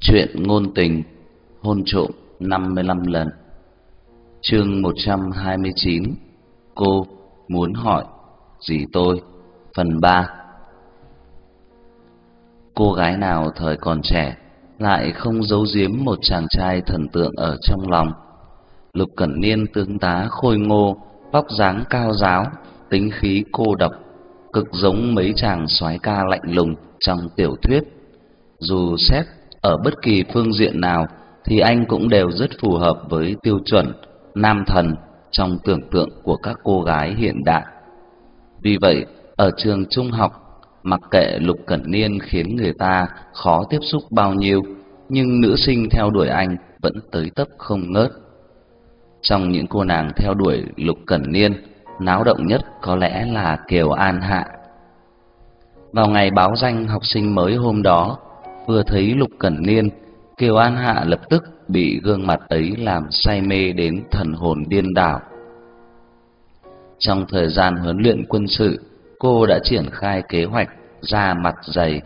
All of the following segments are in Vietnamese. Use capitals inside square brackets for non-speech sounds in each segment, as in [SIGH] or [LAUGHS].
Chuyện ngôn tình hôn trộm 55 lần. Chương 129. Cô muốn hỏi gì tôi? Phần 3. Cô gái nào thời còn trẻ lại không giấu giếm một chàng trai thần tượng ở trong lòng. Lục Cẩn Niên tướng tá khôi ngô, vóc dáng cao giáo, tính khí cô độc, cực giống mấy chàng soái ca lạnh lùng trong tiểu thuyết. Dù xét ở bất kỳ phương diện nào thì anh cũng đều rất phù hợp với tiêu chuẩn nam thần trong tưởng tượng của các cô gái hiện đại. Vì vậy, ở trường trung học, mặc kệ Lục Cẩn Niên khiến người ta khó tiếp xúc bao nhiêu, nhưng nữ sinh theo đuổi anh vẫn tới tấp không ngớt. Trong những cô nàng theo đuổi Lục Cẩn Niên, náo động nhất có lẽ là Kiều An Hạ. Vào ngày báo danh học sinh mới hôm đó, vừa thấy Lục Cẩn Niên, Kiều An Hạ lập tức bị gương mặt ấy làm say mê đến thần hồn điên đảo. Trong thời gian huấn luyện quân sự, cô đã triển khai kế hoạch ra mặt dày.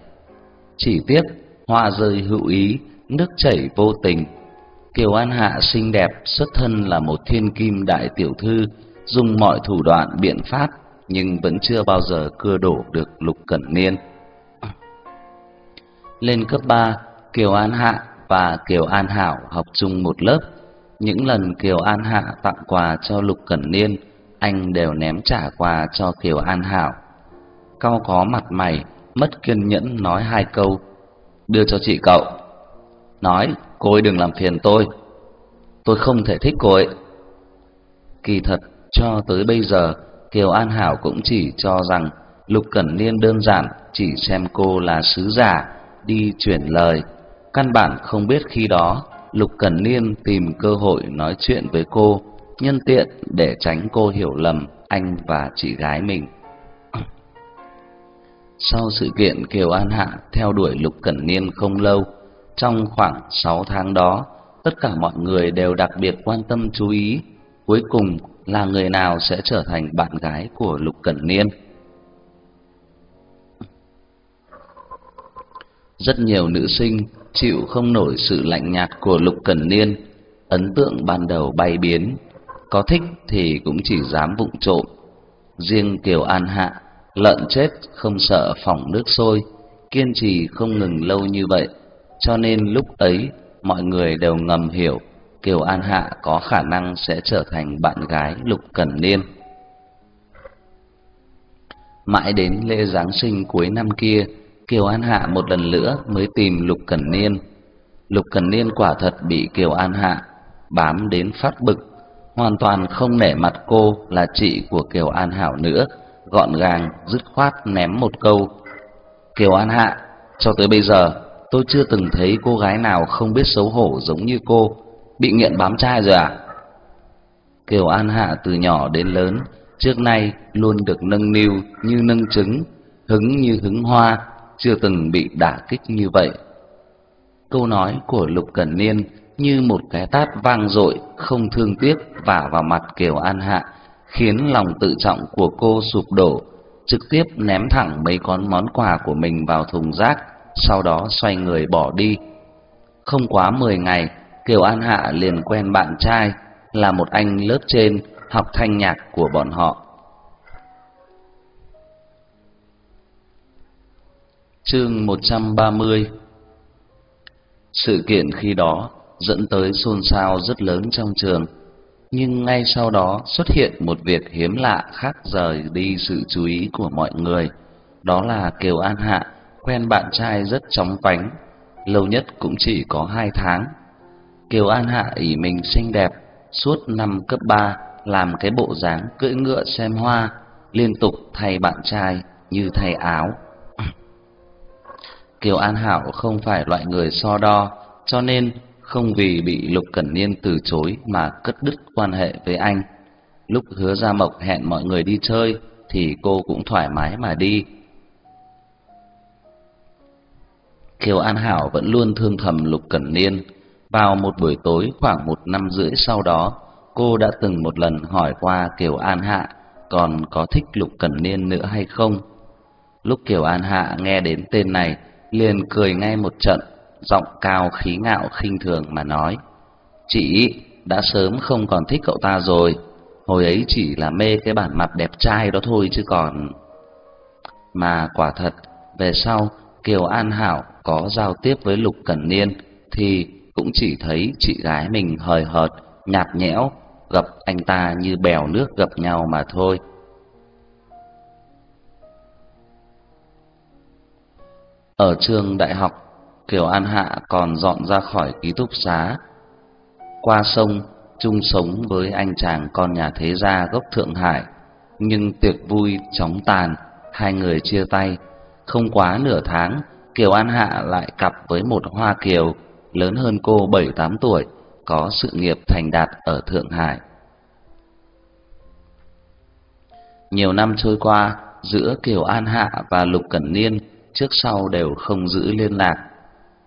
Chỉ tiếc hoa rơi hữu ý, nước chảy vô tình. Kiều An Hạ xinh đẹp, xuất thân là một thiên kim đại tiểu thư, dùng mọi thủ đoạn biện pháp nhưng vẫn chưa bao giờ cưa đổ được Lục Cẩn Niên. Lên cấp 3, Kiều An Hạ và Kiều An Hảo học chung một lớp. Những lần Kiều An Hạ tặng quà cho Lục Cẩn Niên, anh đều ném trả quà cho Kiều An Hảo. Cao có mặt mày, mất kiên nhẫn nói hai câu, đưa cho chị cậu. Nói, cô ấy đừng làm phiền tôi. Tôi không thể thích cô ấy. Kỳ thật, cho tới bây giờ, Kiều An Hảo cũng chỉ cho rằng Lục Cẩn Niên đơn giản chỉ xem cô là sứ giả đi chuyển lời, căn bản không biết khi đó Lục Cẩn Niên tìm cơ hội nói chuyện với cô, nhân tiện để tránh cô hiểu lầm anh và chị gái mình. [CLEARS THROAT] Sau sự kiện Kiều An Hạ theo đuổi Lục Cẩn Niên không lâu, trong khoảng 6 tháng đó, tất cả mọi người đều đặc biệt quan tâm chú ý, cuối cùng là người nào sẽ trở thành bạn gái của Lục Cẩn Niên. Rất nhiều nữ sinh chịu không nổi sự lạnh nhạt của Lục Cẩn Niên, ấn tượng ban đầu bay biến, có thích thì cũng chỉ dám vụng trộm. Riêng Kiều An Hạ, lợn chết không sợ phỏng nước sôi, kiên trì không ngừng lâu như vậy, cho nên lúc ấy mọi người đều ngầm hiểu Kiều An Hạ có khả năng sẽ trở thành bạn gái Lục Cẩn Niên. Mãi đến lễ Giáng sinh cuối năm kia, Kiều An Hạ một lần nữa mới tìm Lục Cẩn Niên. Lục Cẩn Niên quả thật bị Kiều An Hạ bám đến phát bực, hoàn toàn không nể mặt cô là chị của Kiều An Hảo nữa, gọn gàng dứt khoát ném một câu: "Kiều An Hạ, cho tới bây giờ tôi chưa từng thấy cô gái nào không biết xấu hổ giống như cô, bị nghiện bám trai rồi à?" Kiều An Hạ từ nhỏ đến lớn trước nay luôn được nâng niu như nâng trứng, hứng như hứng hoa, chưa từng bị đả kích như vậy. Câu nói của Lục Cẩn Niên như một cái tát vang dội không thương tiếc vả vào mặt Kiều An Hạ, khiến lòng tự trọng của cô sụp đổ, trực tiếp ném thẳng mấy con món quà của mình vào thùng rác, sau đó xoay người bỏ đi. Không quá 10 ngày, Kiều An Hạ liền quen bạn trai là một anh lớp trên học thanh nhạc của bọn họ. Chương 130 Sự kiện khi đó dẫn tới xôn xao rất lớn trong trường, nhưng ngay sau đó xuất hiện một việc hiếm lạ khác rời đi sự chú ý của mọi người, đó là Kiều An Hạ quen bạn trai rất chóng vánh, lâu nhất cũng chỉ có hai tháng. Kiều An Hạ ỷ mình xinh đẹp, suốt năm cấp 3 làm cái bộ dáng cưỡi ngựa xem hoa, liên tục thay bạn trai như thay áo Kiều An Hảo không phải loại người so đo, cho nên không vì bị Lục Cẩn Niên từ chối mà cắt đứt quan hệ với anh. Lúc Hứa Gia Mộc hẹn mọi người đi chơi thì cô cũng thoải mái mà đi. Kiều An Hảo vẫn luôn thương thầm Lục Cẩn Niên. Vào một buổi tối khoảng một năm rưỡi sau đó, cô đã từng một lần hỏi qua Kiều An Hạ còn có thích Lục Cẩn Niên nữa hay không. Lúc Kiều An Hạ nghe đến tên này, liền cười ngay một trận, giọng cao khí ngạo khinh thường mà nói: "Chị đã sớm không còn thích cậu ta rồi, hồi ấy chỉ là mê cái bản mặt đẹp trai đó thôi chứ còn..." Mà quả thật, về sau Kiều An Hảo có giao tiếp với Lục Cẩn Niên thì cũng chỉ thấy chị gái mình hời hợt, nhạt nhẽo, gặp anh ta như bèo nước gặp nhau mà thôi. Ở trường đại học, Kiều An Hạ còn dọn ra khỏi ký túc xá, qua sông chung sống với anh chàng con nhà thế gia gốc Thượng Hải, nhưng tiệc vui chóng tàn, hai người chia tay. Không quá nửa tháng, Kiều An Hạ lại cặp với một Hoa Kiều lớn hơn cô bảy tám tuổi, có sự nghiệp thành đạt ở Thượng Hải. Nhiều năm trôi qua, giữa Kiều An Hạ và Lục Cẩn Niên trước sau đều không giữ liên lạc.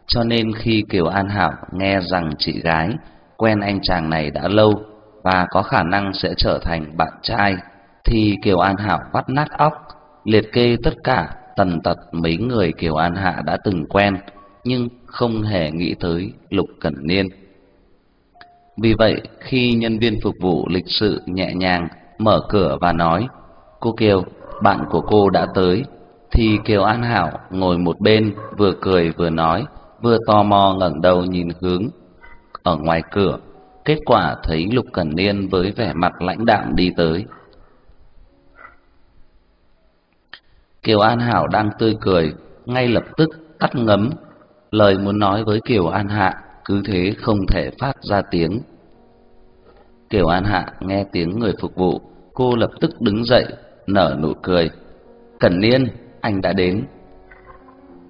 Cho nên khi Kiều An Hạo nghe rằng chị gái quen anh chàng này đã lâu và có khả năng sẽ trở thành bạn trai, thì Kiều An Hạo vắt nát óc, liệt kê tất cả tần tật mấy người Kiều An Hạ đã từng quen, nhưng không hề nghĩ tới Lục Cẩn Niên. Vì vậy, khi nhân viên phục vụ lịch sự nhẹ nhàng mở cửa và nói: "Cô Kiều, bạn của cô đã tới." Thì Kiều An Hảo ngồi một bên, vừa cười vừa nói, vừa tò mò ngẩng đầu nhìn hướng ở ngoài cửa. Kết quả thấy Lục Cẩn Niên với vẻ mặt lãnh đạm đi tới. Kiều An Hảo đang tươi cười, ngay lập tức tắt ngấm. Lời muốn nói với Kiều An Hạ cứ thế không thể phát ra tiếng. Kiều An Hạ nghe tiếng người phục vụ, cô lập tức đứng dậy, nở nụ cười. Cẩn Niên, anh đã đến.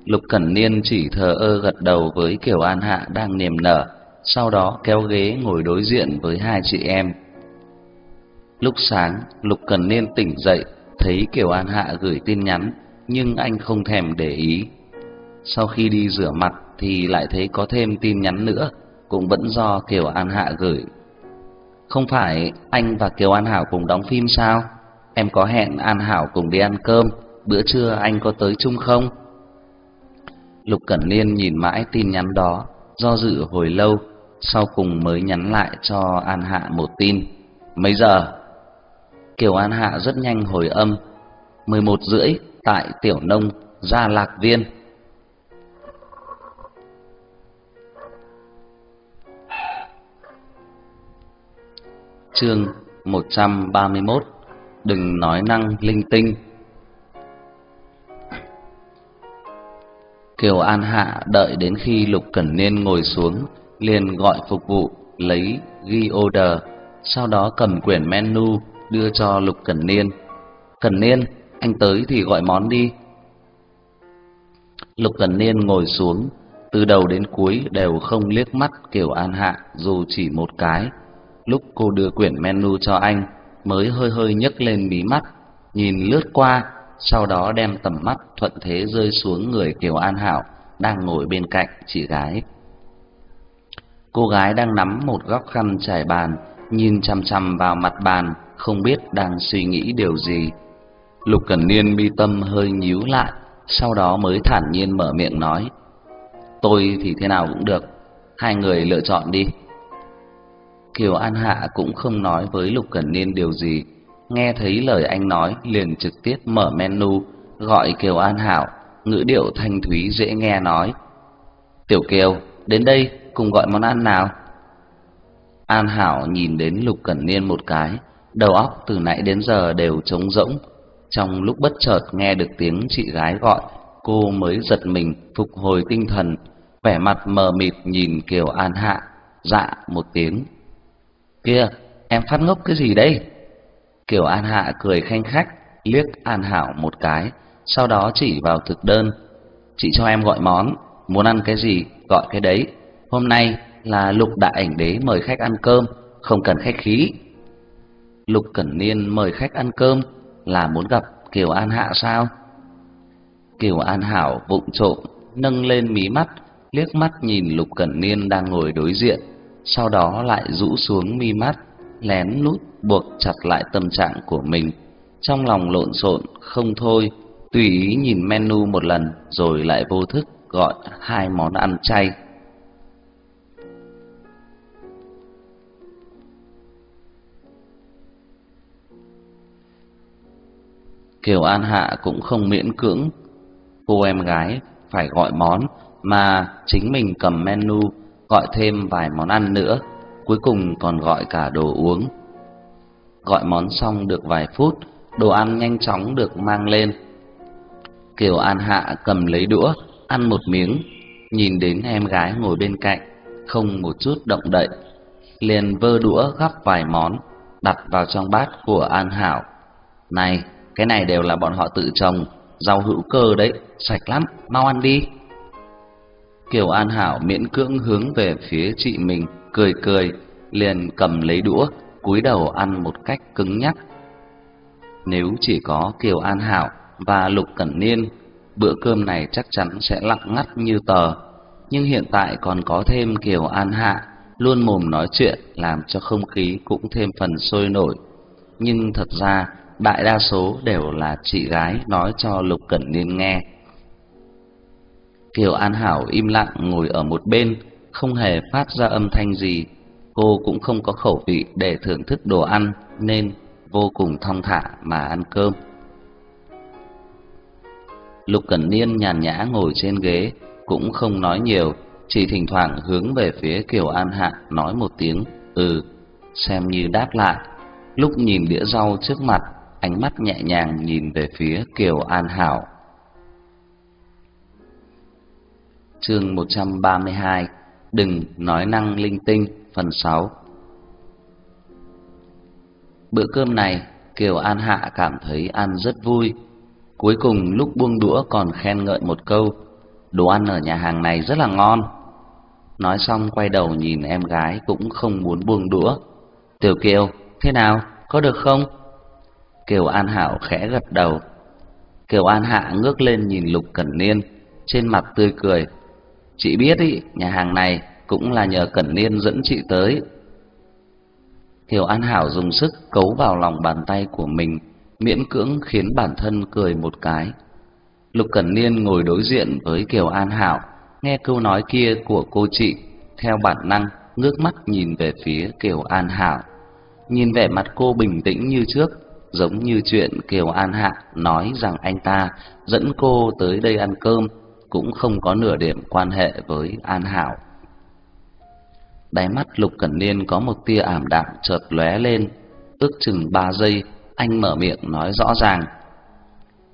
Lục Cẩn Niên chỉ thờ ơ gật đầu với Kiều An Hạ đang niềm nở, sau đó kéo ghế ngồi đối diện với hai chị em. Lúc sáng, Lục Cẩn Niên tỉnh dậy, thấy Kiều An Hạ gửi tin nhắn, nhưng anh không thèm để ý. Sau khi đi rửa mặt thì lại thấy có thêm tin nhắn nữa, cũng vẫn do Kiều An Hạ gửi. Không phải anh và Kiều An Hảo cùng đóng phim sao? Em có hẹn An Hảo cùng đi ăn cơm, bữa trưa anh có tới chung không? Lục Cẩn Niên nhìn mãi tin nhắn đó, do dự hồi lâu, sau cùng mới nhắn lại cho An Hạ một tin. Mấy giờ? Kiều An Hạ rất nhanh hồi âm. 11 rưỡi tại Tiểu Nông, Gia Lạc Viên. Chương 131 Đừng nói năng linh tinh Kiều An Hạ đợi đến khi Lục Cẩn Niên ngồi xuống, liền gọi phục vụ lấy ghi order, sau đó cầm quyển menu đưa cho Lục Cẩn Niên. "Cẩn Niên, anh tới thì gọi món đi." Lục Cẩn Niên ngồi xuống, từ đầu đến cuối đều không liếc mắt Kiều An Hạ dù chỉ một cái. Lúc cô đưa quyển menu cho anh, mới hơi hơi nhấc lên mí mắt, nhìn lướt qua sau đó đem tầm mắt thuận thế rơi xuống người Kiều An Hảo đang ngồi bên cạnh chị gái. Cô gái đang nắm một góc khăn trải bàn, nhìn chằm chằm vào mặt bàn, không biết đang suy nghĩ điều gì. Lục Cẩn Niên mi tâm hơi nhíu lại, sau đó mới thản nhiên mở miệng nói: "Tôi thì thế nào cũng được, hai người lựa chọn đi." Kiều An Hạ cũng không nói với Lục Cẩn Niên điều gì, nghe thấy lời anh nói liền trực tiếp mở menu gọi Kiều An Hảo, ngữ điệu thanh thúy dễ nghe nói: "Tiểu Kiều, đến đây cùng gọi món ăn nào." An Hảo nhìn đến Lục Cẩn Niên một cái, đầu óc từ nãy đến giờ đều trống rỗng, trong lúc bất chợt nghe được tiếng chị gái gọi, cô mới giật mình phục hồi tinh thần, vẻ mặt mờ mịt nhìn Kiều An Hạ, dạ một tiếng. "Kia, em phát ngốc cái gì đây?" Kiều An Hạ cười khanh khách, liếc An Hảo một cái, sau đó chỉ vào thực đơn. Chị cho em gọi món, muốn ăn cái gì gọi cái đấy. Hôm nay là Lục Đại Ảnh Đế mời khách ăn cơm, không cần khách khí. Lục Cẩn Niên mời khách ăn cơm là muốn gặp Kiều An Hạ sao? Kiều An Hảo vụng trộm nâng lên mí mắt, liếc mắt nhìn Lục Cẩn Niên đang ngồi đối diện, sau đó lại rũ xuống mi mắt, lén lút buộc chặt lại tâm trạng của mình. Trong lòng lộn xộn không thôi, tùy ý nhìn menu một lần rồi lại vô thức gọi hai món ăn chay. Kiều An Hạ cũng không miễn cưỡng cô em gái phải gọi món mà chính mình cầm menu gọi thêm vài món ăn nữa, cuối cùng còn gọi cả đồ uống. Gọi món xong được vài phút, đồ ăn nhanh chóng được mang lên. Kiều An Hạ cầm lấy đũa, ăn một miếng, nhìn đến em gái ngồi bên cạnh, không một chút động đậy, liền vơ đũa gắp vài món đặt vào trong bát của An Hảo. "Này, cái này đều là bọn họ tự trồng, rau hữu cơ đấy, sạch lắm, mau ăn đi." Kiều An Hảo miễn cưỡng hướng về phía chị mình, cười cười, liền cầm lấy đũa, cúi đầu ăn một cách cứng nhắc. Nếu chỉ có Kiều An Hảo và Lục Cẩn Niên, bữa cơm này chắc chắn sẽ lặng ngắt như tờ. Nhưng hiện tại còn có thêm Kiều An Hạ, luôn mồm nói chuyện làm cho không khí cũng thêm phần sôi nổi. Nhưng thật ra, đại đa số đều là chị gái nói cho Lục Cẩn Niên nghe. Kiều An Hảo im lặng ngồi ở một bên, không hề phát ra âm thanh gì. Cô cũng không có khẩu vị để thưởng thức đồ ăn nên vô cùng thong thả mà ăn cơm. Lục Cẩn Niên nhàn nhã ngồi trên ghế, cũng không nói nhiều, chỉ thỉnh thoảng hướng về phía Kiều An Hạ nói một tiếng "ừ", xem như đáp lại. Lúc nhìn đĩa rau trước mặt, ánh mắt nhẹ nhàng nhìn về phía Kiều An Hảo. Chương 132: Đừng nói năng linh tinh, phần 6. Bữa cơm này, Kiều An Hạ cảm thấy ăn rất vui. Cuối cùng lúc buông đũa còn khen ngợi một câu, đồ ăn ở nhà hàng này rất là ngon. Nói xong quay đầu nhìn em gái cũng không muốn buông đũa. Tiểu Kiều, thế nào, có được không? Kiều An Hảo khẽ gật đầu. Kiều An Hạ ngước lên nhìn Lục Cẩn Niên, trên mặt tươi cười. Chị biết ý, nhà hàng này cũng là nhờ Cẩn Niên dẫn chị tới. Kiều An Hảo dùng sức cấu vào lòng bàn tay của mình, miễn cưỡng khiến bản thân cười một cái. Lục Cẩn Niên ngồi đối diện với Kiều An Hảo, nghe câu nói kia của cô chị, theo bản năng ngước mắt nhìn về phía Kiều An Hảo. Nhìn vẻ mặt cô bình tĩnh như trước, giống như chuyện Kiều An Hạ nói rằng anh ta dẫn cô tới đây ăn cơm cũng không có nửa điểm quan hệ với An Hảo. Đáy mắt Lục Cẩn Niên có một tia ảm đạm chợt lóe lên, ước chừng ba giây, anh mở miệng nói rõ ràng.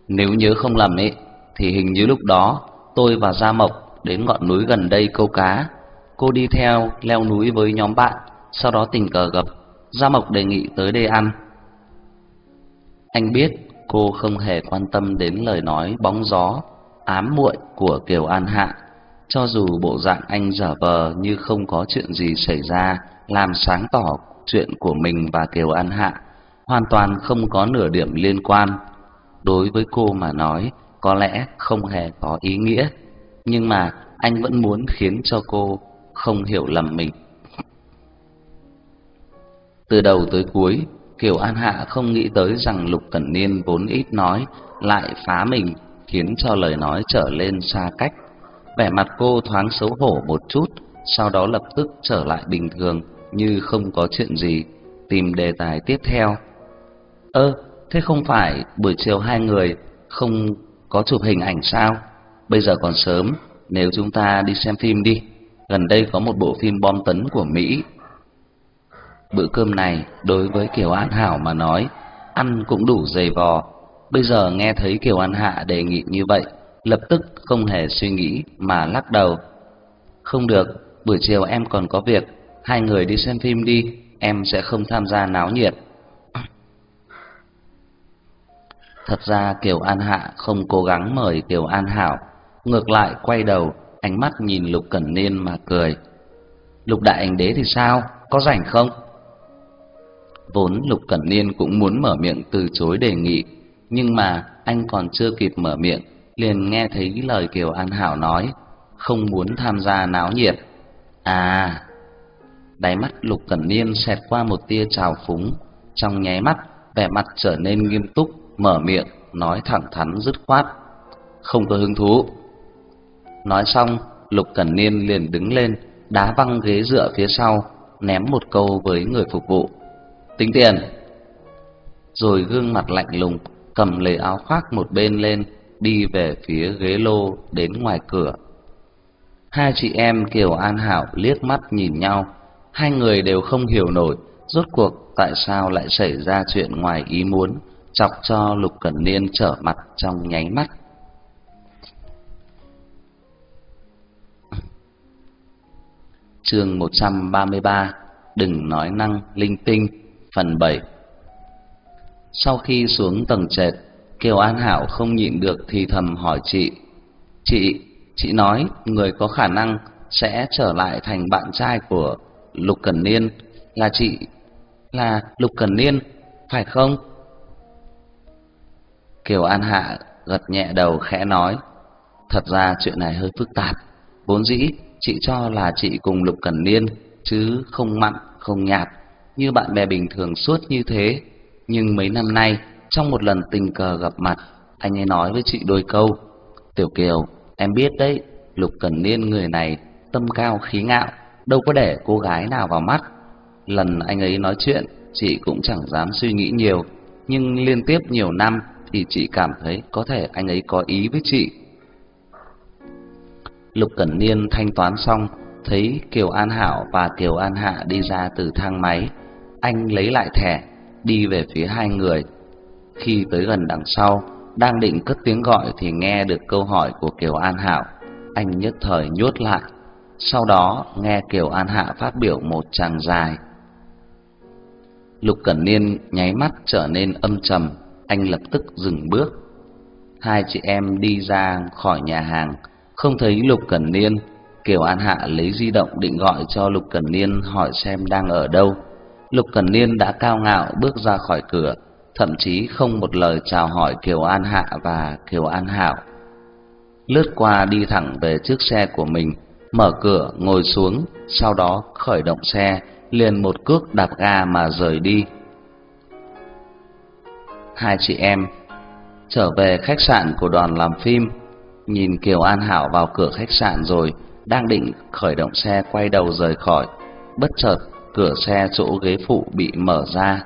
Nếu nhớ không lầm ấy, thì hình như lúc đó tôi và Gia Mộc đến ngọn núi gần đây câu cá. Cô đi theo leo núi với nhóm bạn, sau đó tình cờ gặp, Gia Mộc đề nghị tới đây ăn. Anh biết cô không hề quan tâm đến lời nói bóng gió, ám muội của Kiều An Hạ, cho dù bộ dạng anh giả vờ như không có chuyện gì xảy ra, làm sáng tỏ chuyện của mình và Kiều An Hạ, hoàn toàn không có nửa điểm liên quan. Đối với cô mà nói, có lẽ không hề có ý nghĩa, nhưng mà anh vẫn muốn khiến cho cô không hiểu lầm mình. Từ đầu tới cuối, Kiều An Hạ không nghĩ tới rằng Lục Cẩn Niên vốn ít nói lại phá mình, khiến cho lời nói trở lên xa cách. Vẻ mặt cô thoáng xấu hổ một chút, sau đó lập tức trở lại bình thường như không có chuyện gì, tìm đề tài tiếp theo. "Ơ, thế không phải buổi chiều hai người không có chụp hình ảnh sao? Bây giờ còn sớm, nếu chúng ta đi xem phim đi. Gần đây có một bộ phim bom tấn của Mỹ Bữa cơm này đối với Kiều An Hảo mà nói, ăn cũng đủ dày vò. Bây giờ nghe thấy Kiều An Hạ đề nghị như vậy, lập tức không hề suy nghĩ mà lắc đầu. Không được, buổi chiều em còn có việc, hai người đi xem phim đi, em sẽ không tham gia náo nhiệt. Thật ra Kiều An Hạ không cố gắng mời Kiều An Hảo, ngược lại quay đầu, ánh mắt nhìn Lục Cẩn Niên mà cười. Lục Đại Anh Đế thì sao, có rảnh không? Vốn Lục Cẩn Niên cũng muốn mở miệng từ chối đề nghị, nhưng mà anh còn chưa kịp mở miệng, liền nghe thấy lời Kiều An Hảo nói, không muốn tham gia náo nhiệt. À, đáy mắt Lục Cẩn Niên xẹt qua một tia trào phúng, trong nháy mắt, vẻ mặt trở nên nghiêm túc, mở miệng nói thẳng thắn dứt khoát, không có hứng thú. Nói xong, Lục Cẩn Niên liền đứng lên, đá văng ghế dựa phía sau, ném một câu với người phục vụ. Tính tiền. Rồi gương mặt lạnh lùng, cầm lấy áo khoác một bên lên, đi về phía ghế lô đến ngoài cửa. Hai chị em Kiều An Hảo liếc mắt nhìn nhau, hai người đều không hiểu nổi rốt cuộc tại sao lại xảy ra chuyện ngoài ý muốn, chọc cho Lục Cẩn Niên trở mặt trong nháy mắt. Chương 133: Đừng nói năng linh tinh, phần 7. Sau khi xuống tầng trệt, Kiều An Hảo không nhịn được thì thầm hỏi chị: "Chị, chị nói người có khả năng sẽ trở lại thành bạn trai của Lục Cẩn Niên. Là chị là Lục Cẩn Niên, phải không?" Kiều An Hạ gật nhẹ đầu khẽ nói: "Thật ra chuyện này hơi phức tạp, vốn dĩ chị cho là chị cùng Lục Cẩn Niên chứ không mặn không nhạt. Như bạn bè bình thường suốt như thế, nhưng mấy năm nay trong một lần tình cờ gặp mặt, anh ấy nói với chị đôi câu: "Tiểu Kiều, em biết đấy, Lục Cẩn Niên người này tâm cao khí ngạo, đâu có để cô gái nào vào mắt." Lần anh ấy nói chuyện, chị cũng chẳng dám suy nghĩ nhiều, nhưng liên tiếp nhiều năm thì chị cảm thấy có thể anh ấy có ý với chị. Lục Cẩn Niên thanh toán xong, thấy Kiều An Hảo và Kiều An Hạ đi ra từ thang máy, anh lấy lại thẻ, đi về phía hai người. Khi tới gần đằng sau, đang định cất tiếng gọi thì nghe được câu hỏi của Kiều An Hạo, anh nhất thời nhốt lại. Sau đó nghe Kiều An Hạ phát biểu một tràng dài. Lục Cẩn Niên nháy mắt trở nên âm trầm, anh lập tức dừng bước. Hai chị em đi ra khỏi nhà hàng, không thấy Lục Cẩn Niên, Kiều An Hạ lấy di động định gọi cho Lục Cẩn Niên hỏi xem đang ở đâu. Lục Cẩn Niên đã cao ngạo bước ra khỏi cửa, thậm chí không một lời chào hỏi Kiều An Hạ và Kiều An Hảo. Lướt qua đi thẳng về trước xe của mình, mở cửa ngồi xuống, sau đó khởi động xe, liền một cước đạp ga mà rời đi. Hai chị em trở về khách sạn của đoàn làm phim, nhìn Kiều An Hảo vào cửa khách sạn rồi, đang định khởi động xe quay đầu rời khỏi, bất chợt cửa xe chỗ ghế phụ bị mở ra.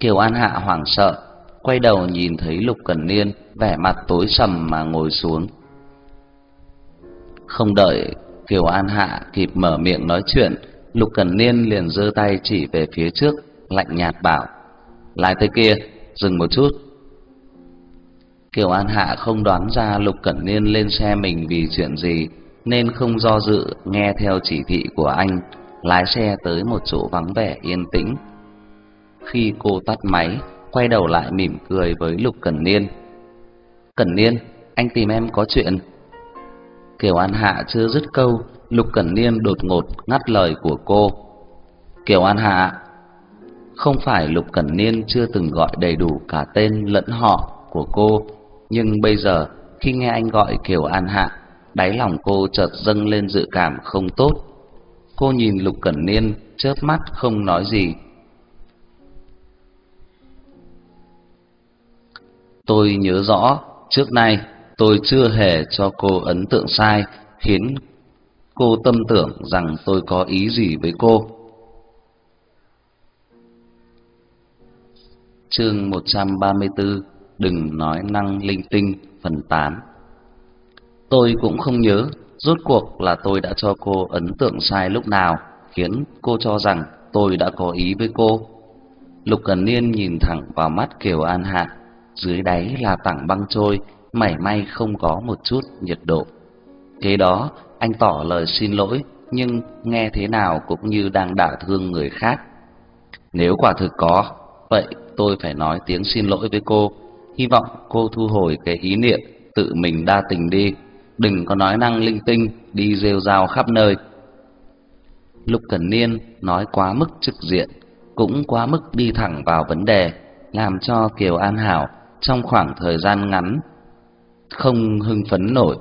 Kiều An Hạ hoảng sợ, quay đầu nhìn thấy Lục Cẩn Niên vẻ mặt tối sầm mà ngồi xuống. Không đợi Kiều An Hạ kịp mở miệng nói chuyện, Lục Cẩn Niên liền giơ tay chỉ về phía trước, lạnh nhạt bảo: "Lái tới kia, dừng một chút." Kiều An Hạ không đoán ra Lục Cẩn Niên lên xe mình vì chuyện gì, nên không do dự nghe theo chỉ thị của anh, lái xe tới một chỗ vắng vẻ yên tĩnh. Khi cô tắt máy, quay đầu lại mỉm cười với Lục Cẩn Niên. "Cẩn Niên, anh tìm em có chuyện." Kiều An Hạ chưa dứt câu, Lục Cẩn Niên đột ngột ngắt lời của cô. "Kiều An Hạ." Không phải Lục Cẩn Niên chưa từng gọi đầy đủ cả tên lẫn họ của cô, nhưng bây giờ khi nghe anh gọi Kiều An Hạ, đáy lòng cô chợt dâng lên dự cảm không tốt. Cô nhìn Lục Cẩn Niên, chớp mắt không nói gì. Tôi nhớ rõ, trước nay tôi chưa hề cho cô ấn tượng sai, khiến cô tâm tưởng rằng tôi có ý gì với cô. Chương 134 Đừng nói năng linh tinh phần 8 Tôi cũng không nhớ rốt cuộc là tôi đã cho cô ấn tượng sai lúc nào khiến cô cho rằng tôi đã có ý với cô. Lục Cần Niên nhìn thẳng vào mắt Kiều An Hạ, dưới đáy là tảng băng trôi, mảy may không có một chút nhiệt độ. Kế đó, anh tỏ lời xin lỗi, nhưng nghe thế nào cũng như đang đả thương người khác. Nếu quả thực có, vậy tôi phải nói tiếng xin lỗi với cô, hy vọng cô thu hồi cái ý niệm tự mình đa tình đi, đừng có nói năng linh tinh đi rêu rao khắp nơi. Lục Cẩn Niên nói quá mức trực diện, cũng quá mức đi thẳng vào vấn đề, làm cho Kiều An Hảo trong khoảng thời gian ngắn không hưng phấn nổi.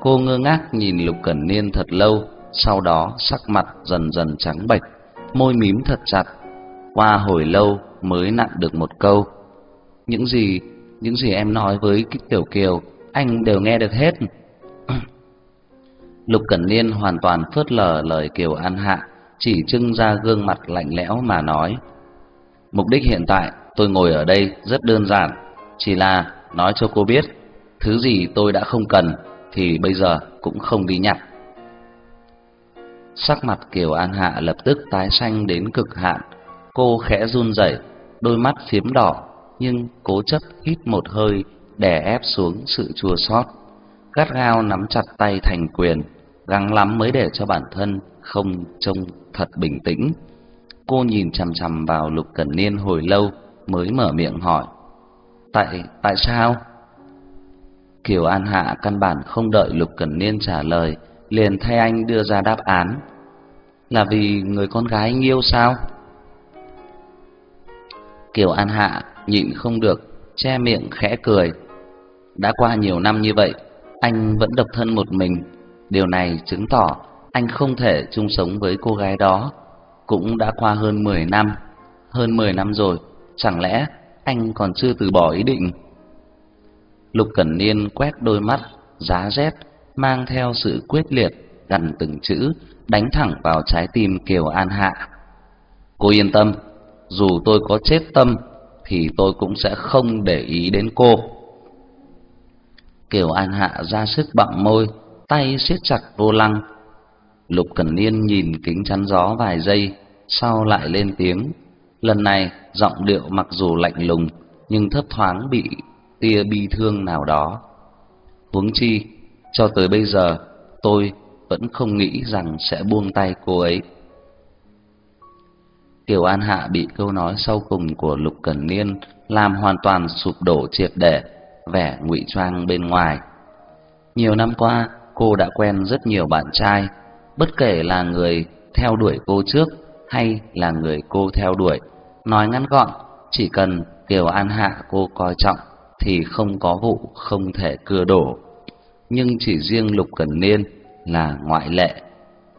Cô ngơ ngác nhìn Lục Cẩn Niên thật lâu, sau đó sắc mặt dần dần trắng bệch, môi mím thật chặt. Qua hồi lâu mới nặn được một câu. Những gì, những gì em nói với Kích Tiểu Kiều, anh đều nghe được hết. Lục Cẩn Niên hoàn toàn phớt lờ lời Kiều An Hạ, chỉ trưng ra gương mặt lạnh lẽo mà nói: "Mục đích hiện tại tôi ngồi ở đây rất đơn giản, chỉ là nói cho cô biết, thứ gì tôi đã không cần thì bây giờ cũng không đi nhặt." Sắc mặt Kiều An Hạ lập tức tái xanh đến cực hạn, cô khẽ run rẩy, đôi mắt phiếm đỏ nhưng cố chấp hít một hơi đè ép xuống sự chua xót, gắt gao nắm chặt tay thành quyền, gắng lắm mới để cho bản thân không trông thật bình tĩnh. Cô nhìn chằm chằm vào Lục Cẩn Niên hồi lâu mới mở miệng hỏi: "Tại tại sao?" Kiều An Hạ căn bản không đợi Lục Cẩn Niên trả lời, liền thay anh đưa ra đáp án. Là vì người con gái anh yêu sao? Kiều An Hạ nhịn không được, che miệng khẽ cười. Đã qua nhiều năm như vậy, anh vẫn độc thân một mình, điều này chứng tỏ anh không thể chung sống với cô gái đó. Cũng đã qua hơn 10 năm, hơn 10 năm rồi, chẳng lẽ anh còn chưa từ bỏ ý định? Lục Cẩn Niên quét đôi mắt giá rét mang theo sự quyết liệt gần từng chữ đánh thẳng vào trái tim Kiều An Hạ. Cô yên tâm, dù tôi có chết tâm thì tôi cũng sẽ không để ý đến cô. Kiều An Hạ ra sức bặm môi, tay siết chặt vô lăng. Lục Cẩn Niên nhìn kính chắn gió vài giây, sau lại lên tiếng. Lần này giọng điệu mặc dù lạnh lùng, nhưng thấp thoáng bị tia bi thương nào đó. Huống chi, cho tới bây giờ tôi vẫn không nghĩ rằng sẽ buông tay cô ấy. Kiều An Hạ bị câu nói sau cùng của Lục Cẩn Niên làm hoàn toàn sụp đổ triệt để vẻ ngụy trang bên ngoài. Nhiều năm qua, cô đã quen rất nhiều bạn trai, bất kể là người theo đuổi cô trước hay là người cô theo đuổi. Nói ngắn gọn, chỉ cần Kiều An Hạ cô coi trọng thì không có vụ không thể cưa đổ. Nhưng chỉ riêng Lục Cẩn Niên là ngoại lệ.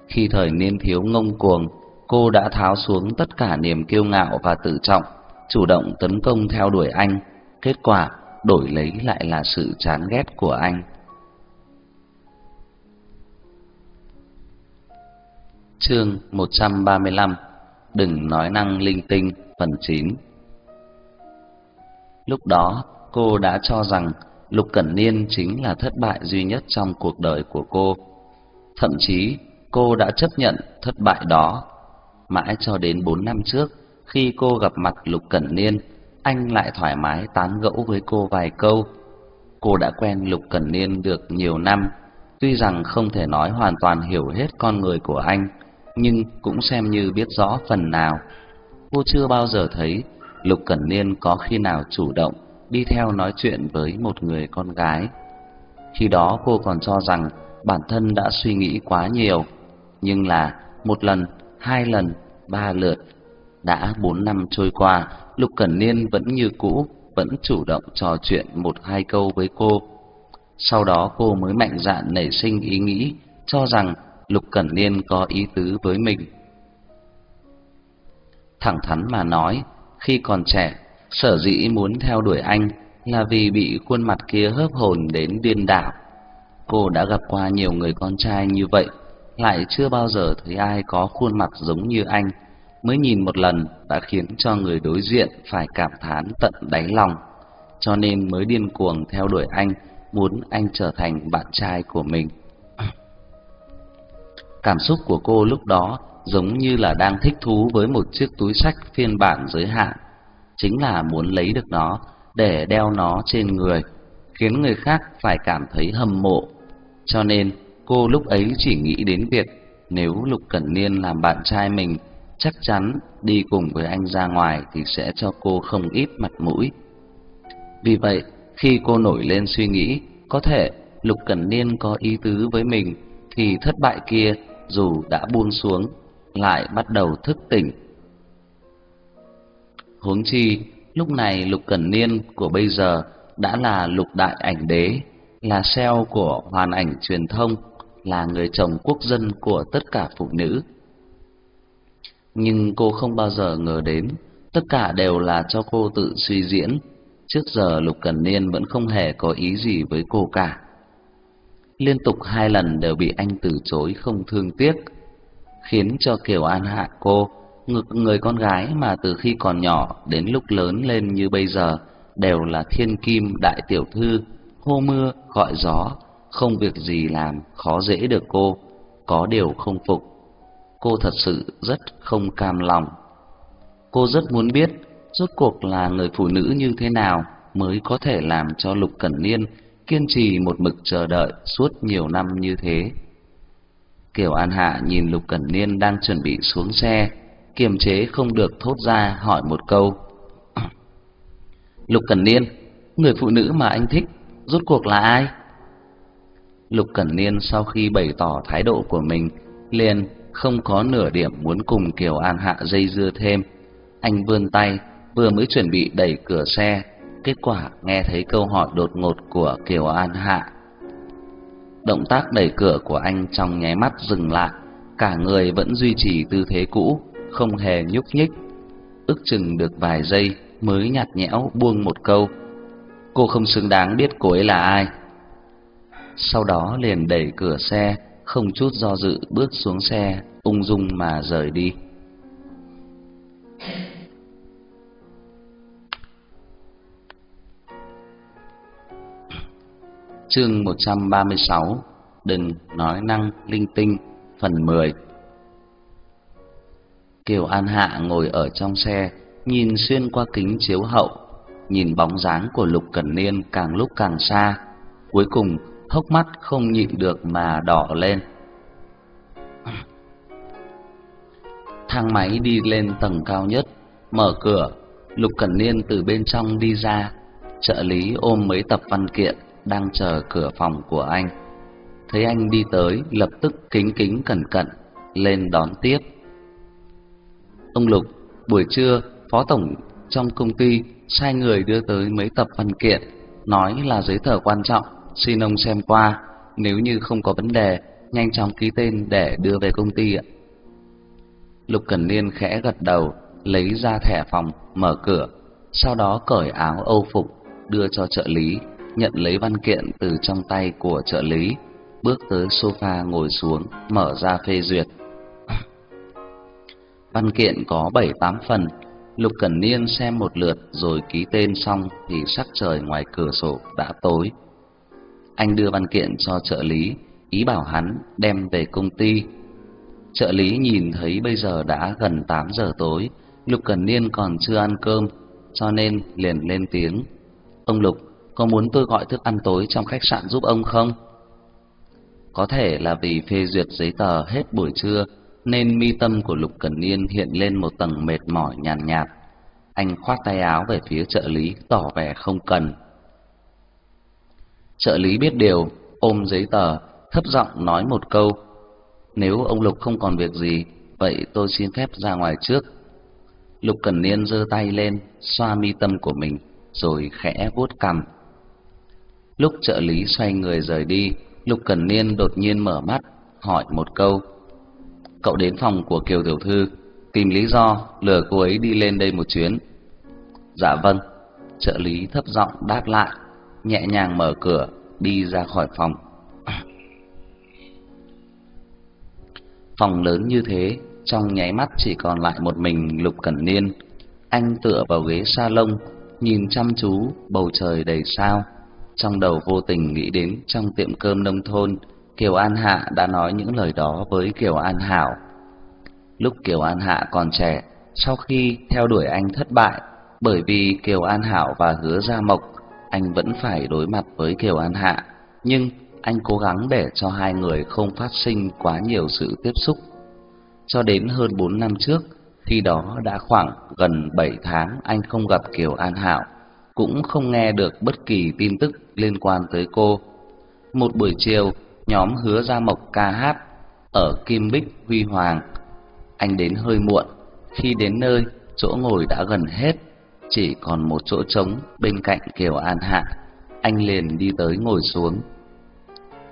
Khi thời niên thiếu ngông cuồng, cô đã tháo xuống tất cả niềm kiêu ngạo và tự trọng, chủ động tấn công theo đuổi anh. Kết quả đổi lấy lại là sự chán ghét của anh. Chương 135 Đừng nói năng linh tinh phần 9 Lúc đó, cô đã cho rằng Lục Cẩn Niên chính là thất bại duy nhất trong cuộc đời của cô. Thậm chí, cô đã chấp nhận thất bại đó. Mãi cho đến 4 năm trước, khi cô gặp mặt Lục Cẩn Niên, anh lại thoải mái tán gẫu với cô vài câu. Cô đã quen Lục Cẩn Niên được nhiều năm, tuy rằng không thể nói hoàn toàn hiểu hết con người của anh, nhưng cũng xem như biết rõ phần nào. Cô chưa bao giờ thấy Lục Cẩn Niên có khi nào chủ động đi theo nói chuyện với một người con gái. Khi đó cô còn cho rằng bản thân đã suy nghĩ quá nhiều, nhưng là một lần, hai lần, ba lượt, đã bốn năm trôi qua, Lục Cẩn Niên vẫn như cũ, vẫn chủ động trò chuyện một hai câu với cô. Sau đó cô mới mạnh dạn nảy sinh ý nghĩ cho rằng Lục Cẩn Niên có ý tứ với mình. Thẳng thắn mà nói, khi còn trẻ, sở dĩ muốn theo đuổi anh là vì bị khuôn mặt kia hớp hồn đến điên đảo. Cô đã gặp qua nhiều người con trai như vậy, lại chưa bao giờ thấy ai có khuôn mặt giống như anh mới nhìn một lần đã khiến cho người đối diện phải cảm thán tận đáy lòng, cho nên mới điên cuồng theo đuổi anh, muốn anh trở thành bạn trai của mình. [CLEARS THROAT] Cảm xúc của cô lúc đó giống như là đang thích thú với một chiếc túi sách phiên bản giới hạn, chính là muốn lấy được nó để đeo nó trên người, khiến người khác phải cảm thấy hâm mộ. Cho nên, cô lúc ấy chỉ nghĩ đến việc nếu Lục Cẩn Niên làm bạn trai mình chắc chắn đi cùng với anh ra ngoài thì sẽ cho cô không ít mặt mũi. Vì vậy, khi cô nổi lên suy nghĩ có thể Lục Cẩn Niên có ý tứ với mình thì thất bại kia dù đã buông xuống lại bắt đầu thức tỉnh. Huống chi, lúc này Lục Cẩn Niên của bây giờ đã là Lục Đại Ảnh Đế, là CEO của Hoàn Ảnh Truyền thông, là người chồng quốc dân của tất cả phụ nữ nhưng cô không bao giờ ngờ đến, tất cả đều là cho cô tự suy diễn. Trước giờ Lục Cẩn Niên vẫn không hề có ý gì với cô cả. liên tục hai lần đều bị anh từ chối không thương tiếc, khiến cho Kiều An Hạ cô, người con gái mà từ khi còn nhỏ đến lúc lớn lên như bây giờ đều là thiên kim đại tiểu thư, hô mưa gọi gió, không việc gì làm khó dễ được cô, có điều không phục. Cô thật sự rất không cam lòng. Cô rất muốn biết rốt cuộc là người phụ nữ như thế nào mới có thể làm cho Lục Cẩn Niên kiên trì một mực chờ đợi suốt nhiều năm như thế. Kiều An Hạ nhìn Lục Cẩn Niên đang chuẩn bị xuống xe, kiềm chế không được thốt ra hỏi một câu. [CLEARS THROAT] Lục Cẩn Niên, người phụ nữ mà anh thích rốt cuộc là ai? Lục Cẩn Niên sau khi bày tỏ thái độ của mình, liền không có nửa điểm muốn cùng Kiều An Hạ dây dưa thêm. Anh vươn tay, vừa mới chuẩn bị đẩy cửa xe, kết quả nghe thấy câu hỏi đột ngột của Kiều An Hạ. Động tác đẩy cửa của anh trong nháy mắt dừng lại, cả người vẫn duy trì tư thế cũ, không hề nhúc nhích. Ước chừng được vài giây mới nhạt nhẽo buông một câu: "Cô không xứng đáng biết cô ấy là ai." Sau đó liền đẩy cửa xe, không chút do dự bước xuống xe, ung dung mà rời đi. Chương 136 Đừng nói năng linh tinh Phần 10 Kiều An Hạ ngồi ở trong xe Nhìn xuyên qua kính chiếu hậu Nhìn bóng dáng của Lục Cẩn Niên càng lúc càng xa Cuối cùng hốc mắt không nhịn được mà đỏ lên Thang máy đi lên tầng cao nhất Mở cửa Lục Cẩn Niên từ bên trong đi ra Trợ lý ôm mấy tập văn kiện đang chờ cửa phòng của anh. Thấy anh đi tới, lập tức kính kính cẩn cẩn lên đón tiếp. Ông Lục, buổi trưa phó tổng trong công ty sai người đưa tới mấy tập văn kiện, nói là giấy tờ quan trọng, xin ông xem qua, nếu như không có vấn đề, nhanh chóng ký tên để đưa về công ty ạ. Lục Cẩn Niên khẽ gật đầu, lấy ra thẻ phòng, mở cửa, sau đó cởi áo âu phục đưa cho trợ lý nhận lấy văn kiện từ trong tay của trợ lý, bước tới sofa ngồi xuống, mở ra phê duyệt. Văn kiện có bảy tám phần, Lục Cẩn Niên xem một lượt rồi ký tên xong thì sắc trời ngoài cửa sổ đã tối. Anh đưa văn kiện cho trợ lý, ý bảo hắn đem về công ty. Trợ lý nhìn thấy bây giờ đã gần 8 giờ tối, Lục Cẩn Niên còn chưa ăn cơm, cho nên liền lên tiếng. Ông Lục, có muốn tôi gọi thức ăn tối trong khách sạn giúp ông không? Có thể là vì phê duyệt giấy tờ hết buổi trưa nên mi tâm của Lục Cẩn Niên hiện lên một tầng mệt mỏi nhàn nhạt, nhạt. Anh khoát tay áo về phía trợ lý tỏ vẻ không cần. Trợ lý biết điều, ôm giấy tờ, thấp giọng nói một câu: "Nếu ông Lục không còn việc gì, vậy tôi xin phép ra ngoài trước." Lục Cẩn Niên giơ tay lên, xoa mi tâm của mình, rồi khẽ vuốt cằm. Lúc trợ lý xoay người rời đi, Lục Cẩn Niên đột nhiên mở mắt, hỏi một câu. Cậu đến phòng của Kiều Tiểu Thư, tìm lý do lừa cô ấy đi lên đây một chuyến. Dạ vâng, trợ lý thấp giọng đáp lại, nhẹ nhàng mở cửa, đi ra khỏi phòng. Phòng lớn như thế, trong nháy mắt chỉ còn lại một mình Lục Cẩn Niên. Anh tựa vào ghế salon, nhìn chăm chú bầu trời đầy sao trong đầu vô tình nghĩ đến trong tiệm cơm nông thôn, Kiều An Hạ đã nói những lời đó với Kiều An Hảo. Lúc Kiều An Hạ còn trẻ, sau khi theo đuổi anh thất bại, bởi vì Kiều An Hảo và Hứa Gia Mộc, anh vẫn phải đối mặt với Kiều An Hạ, nhưng anh cố gắng để cho hai người không phát sinh quá nhiều sự tiếp xúc. Cho đến hơn 4 năm trước, khi đó đã khoảng gần 7 tháng anh không gặp Kiều An Hạo, cũng không nghe được bất kỳ tin tức liên quan tới cô. Một buổi chiều, nhóm Hứa Gia Mộc ca hát ở Kim Bích Huy Hoàng. Anh đến hơi muộn, khi đến nơi, chỗ ngồi đã gần hết, chỉ còn một chỗ trống bên cạnh Kiều An Hạ. Anh liền đi tới ngồi xuống.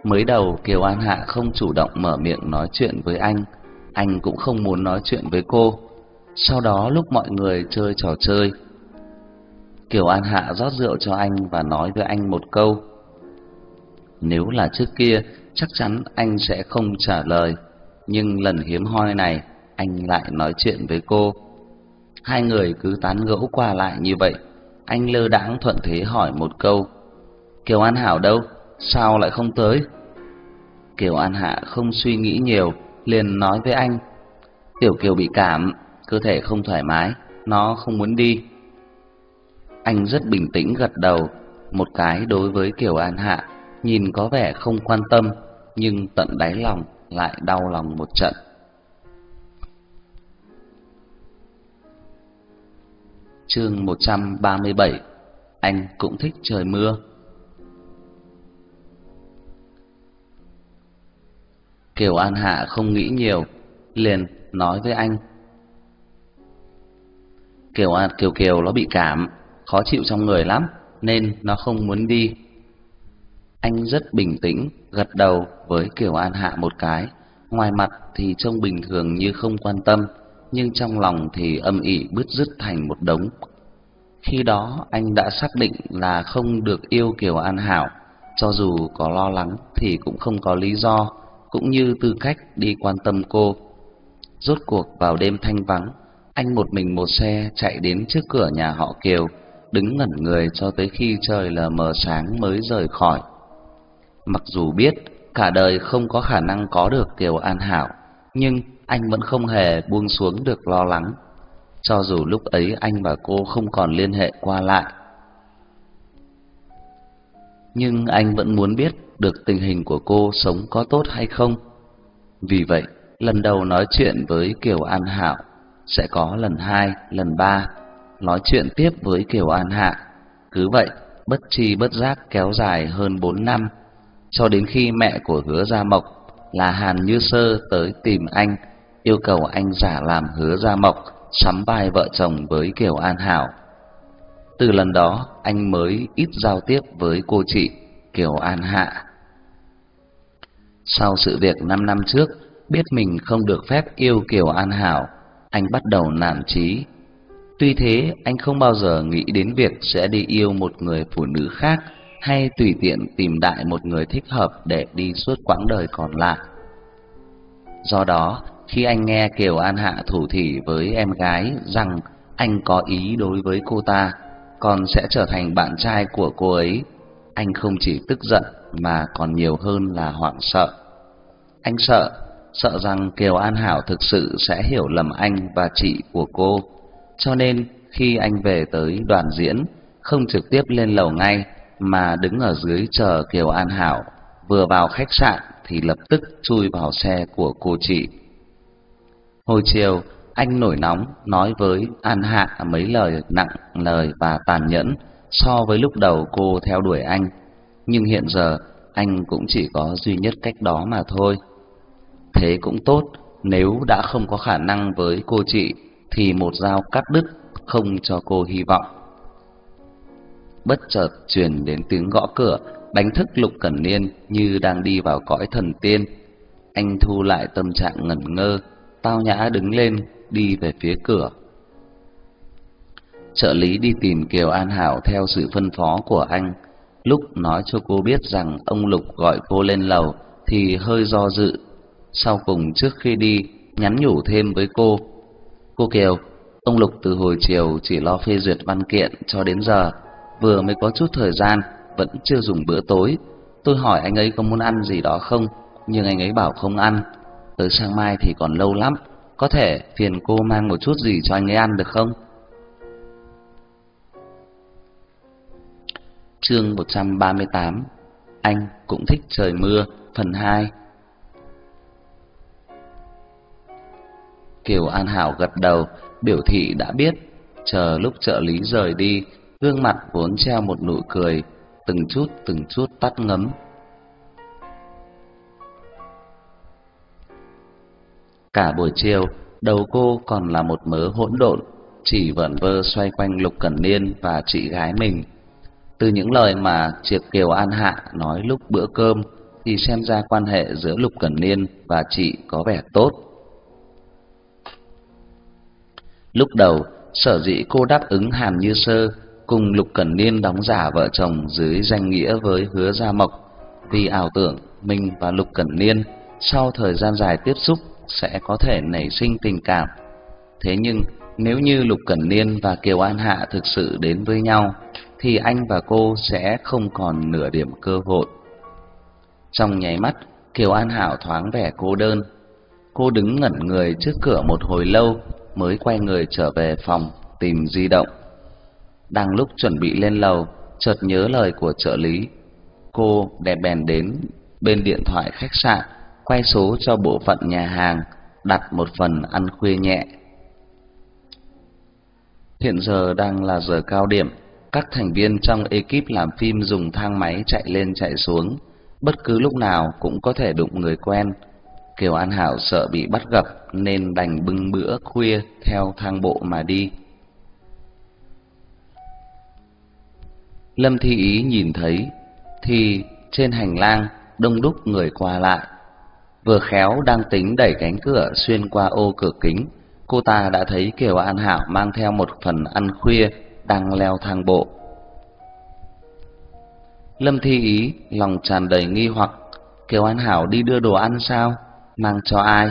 Mới đầu Kiều An Hạ không chủ động mở miệng nói chuyện với anh, anh cũng không muốn nói chuyện với cô. Sau đó lúc mọi người chơi trò chơi, Kiều An Hạ rót rượu cho anh và nói với anh một câu. Nếu là trước kia, chắc chắn anh sẽ không trả lời, nhưng lần hiếm hoi này, anh lại nói chuyện với cô. Hai người cứ tán gẫu qua lại như vậy, anh lơ đãng thuận thế hỏi một câu: "Kiều An Hảo đâu? Sao lại không tới?" Kiều An Hạ không suy nghĩ nhiều, liền nói với anh: "Tiểu Kiều bị cảm, cơ thể không thoải mái, nó không muốn đi." Anh rất bình tĩnh gật đầu, một cái đối với Kiều An Hạ, nhìn có vẻ không quan tâm, nhưng tận đáy lòng lại đau lòng một trận. Chương 137 Anh cũng thích trời mưa Kiều An Hạ không nghĩ nhiều, liền nói với anh. Kiều An Kiều Kiều nó bị cảm, khó chịu trong người lắm, nên nó không muốn đi. Anh rất bình tĩnh, gật đầu với Kiều An Hạ một cái, ngoài mặt thì trông bình thường như không quan tâm, nhưng trong lòng thì âm ỉ bứt rứt thành một đống. Khi đó anh đã xác định là không được yêu Kiều An Hảo, cho dù có lo lắng thì cũng không có lý do, cũng như tư cách đi quan tâm cô. Rốt cuộc vào đêm thanh vắng, anh một mình một xe chạy đến trước cửa nhà họ Kiều, đứng ngẩn người cho tới khi trời lờ mờ sáng mới rời khỏi. Mặc dù biết cả đời không có khả năng có được Kiều An Hảo, nhưng anh vẫn không hề buông xuống được lo lắng. Cho dù lúc ấy anh và cô không còn liên hệ qua lại. Nhưng anh vẫn muốn biết được tình hình của cô sống có tốt hay không. Vì vậy, lần đầu nói chuyện với Kiều An hạo sẽ có lần hai, lần ba nói chuyện tiếp với Kiều An Hạ. Cứ vậy, bất chi bất giác kéo dài hơn bốn năm, cho đến khi mẹ của Hứa Gia Mộc là Hàn Như Sơ tới tìm anh, yêu cầu anh giả làm Hứa Gia Mộc sắm vai vợ chồng với Kiều An Hảo. Từ lần đó, anh mới ít giao tiếp với cô chị Kiều An Hạ. Sau sự việc năm năm trước, biết mình không được phép yêu Kiều An Hảo, anh bắt đầu nản chí Tuy thế, anh không bao giờ nghĩ đến việc sẽ đi yêu một người phụ nữ khác hay tùy tiện tìm đại một người thích hợp để đi suốt quãng đời còn lại. Do đó, khi anh nghe Kiều An Hạ thủ thỉ với em gái rằng anh có ý đối với cô ta, còn sẽ trở thành bạn trai của cô ấy, anh không chỉ tức giận mà còn nhiều hơn là hoảng sợ. Anh sợ, sợ rằng Kiều An Hảo thực sự sẽ hiểu lầm anh và chị của cô cho nên khi anh về tới đoàn diễn, không trực tiếp lên lầu ngay mà đứng ở dưới chờ Kiều An Hảo, vừa vào khách sạn thì lập tức chui vào xe của cô chị. Hồi chiều, anh nổi nóng nói với An Hạ mấy lời nặng lời và tàn nhẫn so với lúc đầu cô theo đuổi anh, nhưng hiện giờ anh cũng chỉ có duy nhất cách đó mà thôi. Thế cũng tốt, nếu đã không có khả năng với cô chị thì một dao cắt đứt không cho cô hy vọng. Bất chợt truyền đến tiếng gõ cửa, đánh thức Lục Cẩn Niên như đang đi vào cõi thần tiên. Anh thu lại tâm trạng ngẩn ngơ, tao nhã đứng lên đi về phía cửa. Trợ lý đi tìm Kiều An Hảo theo sự phân phó của anh. Lúc nói cho cô biết rằng ông Lục gọi cô lên lầu thì hơi do dự. Sau cùng trước khi đi, nhắn nhủ thêm với cô Cô Kiều, ông Lục từ hồi chiều chỉ lo phê duyệt văn kiện cho đến giờ, vừa mới có chút thời gian, vẫn chưa dùng bữa tối. Tôi hỏi anh ấy có muốn ăn gì đó không, nhưng anh ấy bảo không ăn. Tới sáng mai thì còn lâu lắm, có thể phiền cô mang một chút gì cho anh ấy ăn được không? Chương 138 Anh cũng thích trời mưa Phần 2 Kiều An Hảo gật đầu, biểu thị đã biết, chờ lúc trợ lý rời đi, gương mặt vốn treo một nụ cười, từng chút từng chút tắt ngấm. Cả buổi chiều, đầu cô còn là một mớ hỗn độn, chỉ vẩn vơ xoay quanh Lục Cẩn Niên và chị gái mình. Từ những lời mà Triệt Kiều An Hạ nói lúc bữa cơm thì xem ra quan hệ giữa Lục Cẩn Niên và chị có vẻ tốt. Lúc đầu, sở dĩ cô đáp ứng Hàn Như Sơ cùng Lục Cẩn Niên đóng giả vợ chồng dưới danh nghĩa với Hứa Gia Mộc vì ảo tưởng mình và Lục Cẩn Niên sau thời gian dài tiếp xúc sẽ có thể nảy sinh tình cảm. Thế nhưng nếu như Lục Cẩn Niên và Kiều An Hạ thực sự đến với nhau thì anh và cô sẽ không còn nửa điểm cơ hội. Trong nháy mắt, Kiều An Hảo thoáng vẻ cô đơn. Cô đứng ngẩn người trước cửa một hồi lâu mới quay người trở về phòng tìm di động. Đang lúc chuẩn bị lên lầu, chợt nhớ lời của trợ lý. Cô đẹp bèn đến bên điện thoại khách sạn, quay số cho bộ phận nhà hàng, đặt một phần ăn khuya nhẹ. Hiện giờ đang là giờ cao điểm, các thành viên trong ekip làm phim dùng thang máy chạy lên chạy xuống, bất cứ lúc nào cũng có thể đụng người quen. Kiều An Hảo sợ bị bắt gặp nên đành bưng bữa khuya theo thang bộ mà đi. Lâm Thi Ý nhìn thấy thì trên hành lang đông đúc người qua lại. Vừa khéo đang tính đẩy cánh cửa xuyên qua ô cửa kính, cô ta đã thấy Kiều An Hảo mang theo một phần ăn khuya đang leo thang bộ. Lâm Thi Ý lòng tràn đầy nghi hoặc, Kiều An Hảo đi đưa đồ ăn sao? Mang cho ai?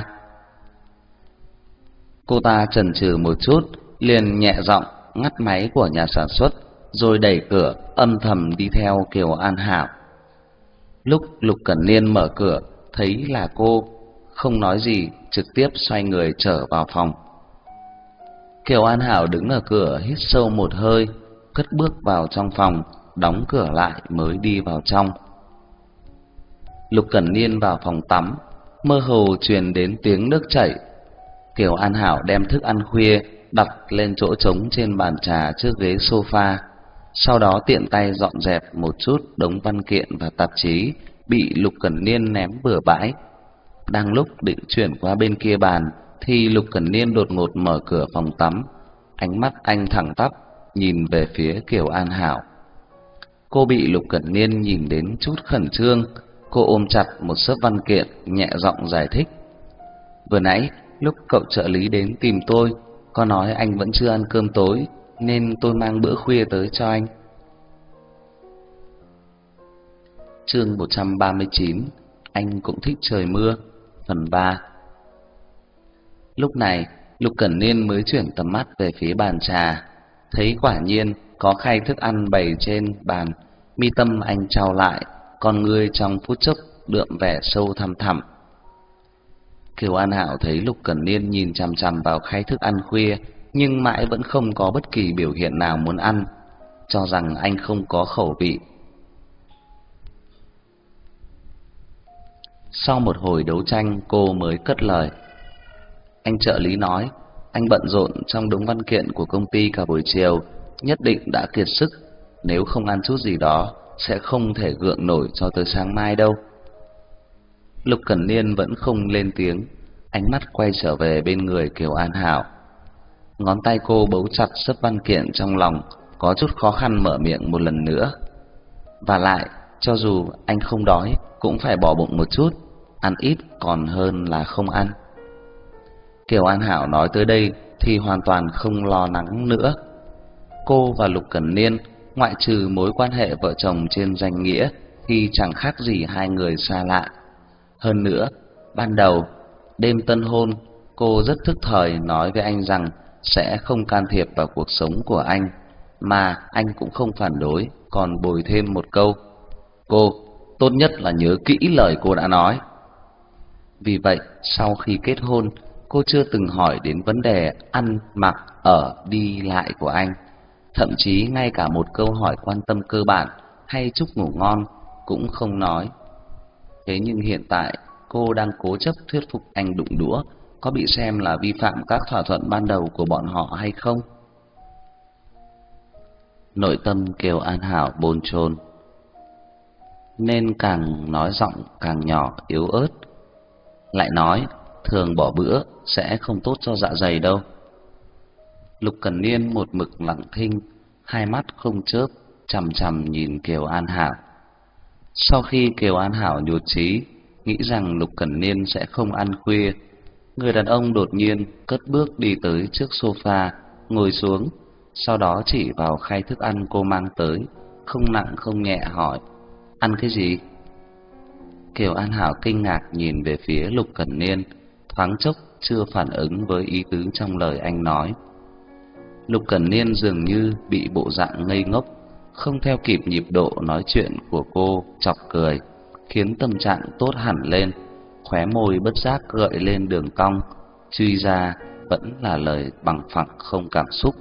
Cô ta chần chừ một chút, liền nhẹ giọng ngắt máy của nhà sản xuất, rồi đẩy cửa âm thầm đi theo Kiều An Hảo. Lúc Lục Cẩn Niên mở cửa, thấy là cô, không nói gì, trực tiếp xoay người trở vào phòng. Kiều An Hảo đứng ở cửa hít sâu một hơi, cất bước vào trong phòng, đóng cửa lại mới đi vào trong. Lục Cẩn Niên vào phòng tắm, mơ hồ truyền đến tiếng nước chảy. Kiều An Hảo đem thức ăn khuya đặt lên chỗ trống trên bàn trà trước ghế sofa, sau đó tiện tay dọn dẹp một chút đống văn kiện và tạp chí bị Lục Cẩn Niên ném bừa bãi. Đang lúc định chuyển qua bên kia bàn thì Lục Cẩn Niên đột ngột mở cửa phòng tắm, ánh mắt anh thẳng tắp nhìn về phía Kiều An Hảo. Cô bị Lục Cẩn Niên nhìn đến chút khẩn trương, cô ôm chặt một xấp văn kiện, nhẹ giọng giải thích. Vừa nãy, lúc cậu trợ lý đến tìm tôi, có nói anh vẫn chưa ăn cơm tối, nên tôi mang bữa khuya tới cho anh. Chương 139 Anh cũng thích trời mưa Phần 3 Lúc này, Lục Cẩn Niên mới chuyển tầm mắt về phía bàn trà, thấy quả nhiên có khay thức ăn bày trên bàn, mi tâm anh trao lại, con ngươi trong phút chốc đượm vẻ sâu thẳm thẳm. Kiều An hảo thấy Lục Cẩn Niên nhìn chằm chằm vào khay thức ăn khuya, nhưng mãi vẫn không có bất kỳ biểu hiện nào muốn ăn, cho rằng anh không có khẩu vị. Sau một hồi đấu tranh, cô mới cất lời. Anh trợ lý nói, anh bận rộn trong đống văn kiện của công ty cả buổi chiều, nhất định đã kiệt sức, nếu không ăn chút gì đó sẽ không thể gượng nổi cho tới sáng mai đâu. Lục Cẩn Niên vẫn không lên tiếng, ánh mắt quay trở về bên người Kiều An Hảo. Ngón tay cô bấu chặt sấp văn kiện trong lòng, có chút khó khăn mở miệng một lần nữa. Và lại, cho dù anh không đói, cũng phải bỏ bụng một chút, ăn ít còn hơn là không ăn. Kiều An Hảo nói tới đây thì hoàn toàn không lo lắng nữa. Cô và Lục Cẩn Niên, ngoại trừ mối quan hệ vợ chồng trên danh nghĩa, thì chẳng khác gì hai người xa lạ. Hơn nữa, ban đầu, đêm tân hôn, cô rất thức thời nói với anh rằng sẽ không can thiệp vào cuộc sống của anh, mà anh cũng không phản đối, còn bồi thêm một câu. Cô, tốt nhất là nhớ kỹ lời cô đã nói. Vì vậy, sau khi kết hôn, cô chưa từng hỏi đến vấn đề ăn, mặc, ở, đi lại của anh. Thậm chí ngay cả một câu hỏi quan tâm cơ bản hay chúc ngủ ngon cũng không nói. Thế nhưng hiện tại, cô đang cố chấp thuyết phục anh đụng đũa, có bị xem là vi phạm các thỏa thuận ban đầu của bọn họ hay không? Nội tâm Kiều An Hảo bồn chồn nên càng nói giọng càng nhỏ yếu ớt. Lại nói, thường bỏ bữa sẽ không tốt cho dạ dày đâu. Lục Cẩn Niên một mực lặng thinh, hai mắt không chớp, chằm chằm nhìn Kiều An Hảo. Sau khi Kiều An Hảo nhụt chí, nghĩ rằng Lục Cẩn Niên sẽ không ăn khuya, người đàn ông đột nhiên cất bước đi tới trước sofa, ngồi xuống, sau đó chỉ vào khay thức ăn cô mang tới, không nặng không nhẹ hỏi: "Ăn cái gì?" Kiều An Hảo kinh ngạc nhìn về phía Lục Cẩn Niên, thoáng chốc chưa phản ứng với ý tứ trong lời anh nói. Lục Cẩn Niên dường như bị bộ dạng ngây ngốc, không theo kịp nhịp độ nói chuyện của cô, chọc cười, khiến tâm trạng tốt hẳn lên, khóe môi bất giác gợi lên đường cong, truy ra vẫn là lời bằng phẳng không cảm xúc.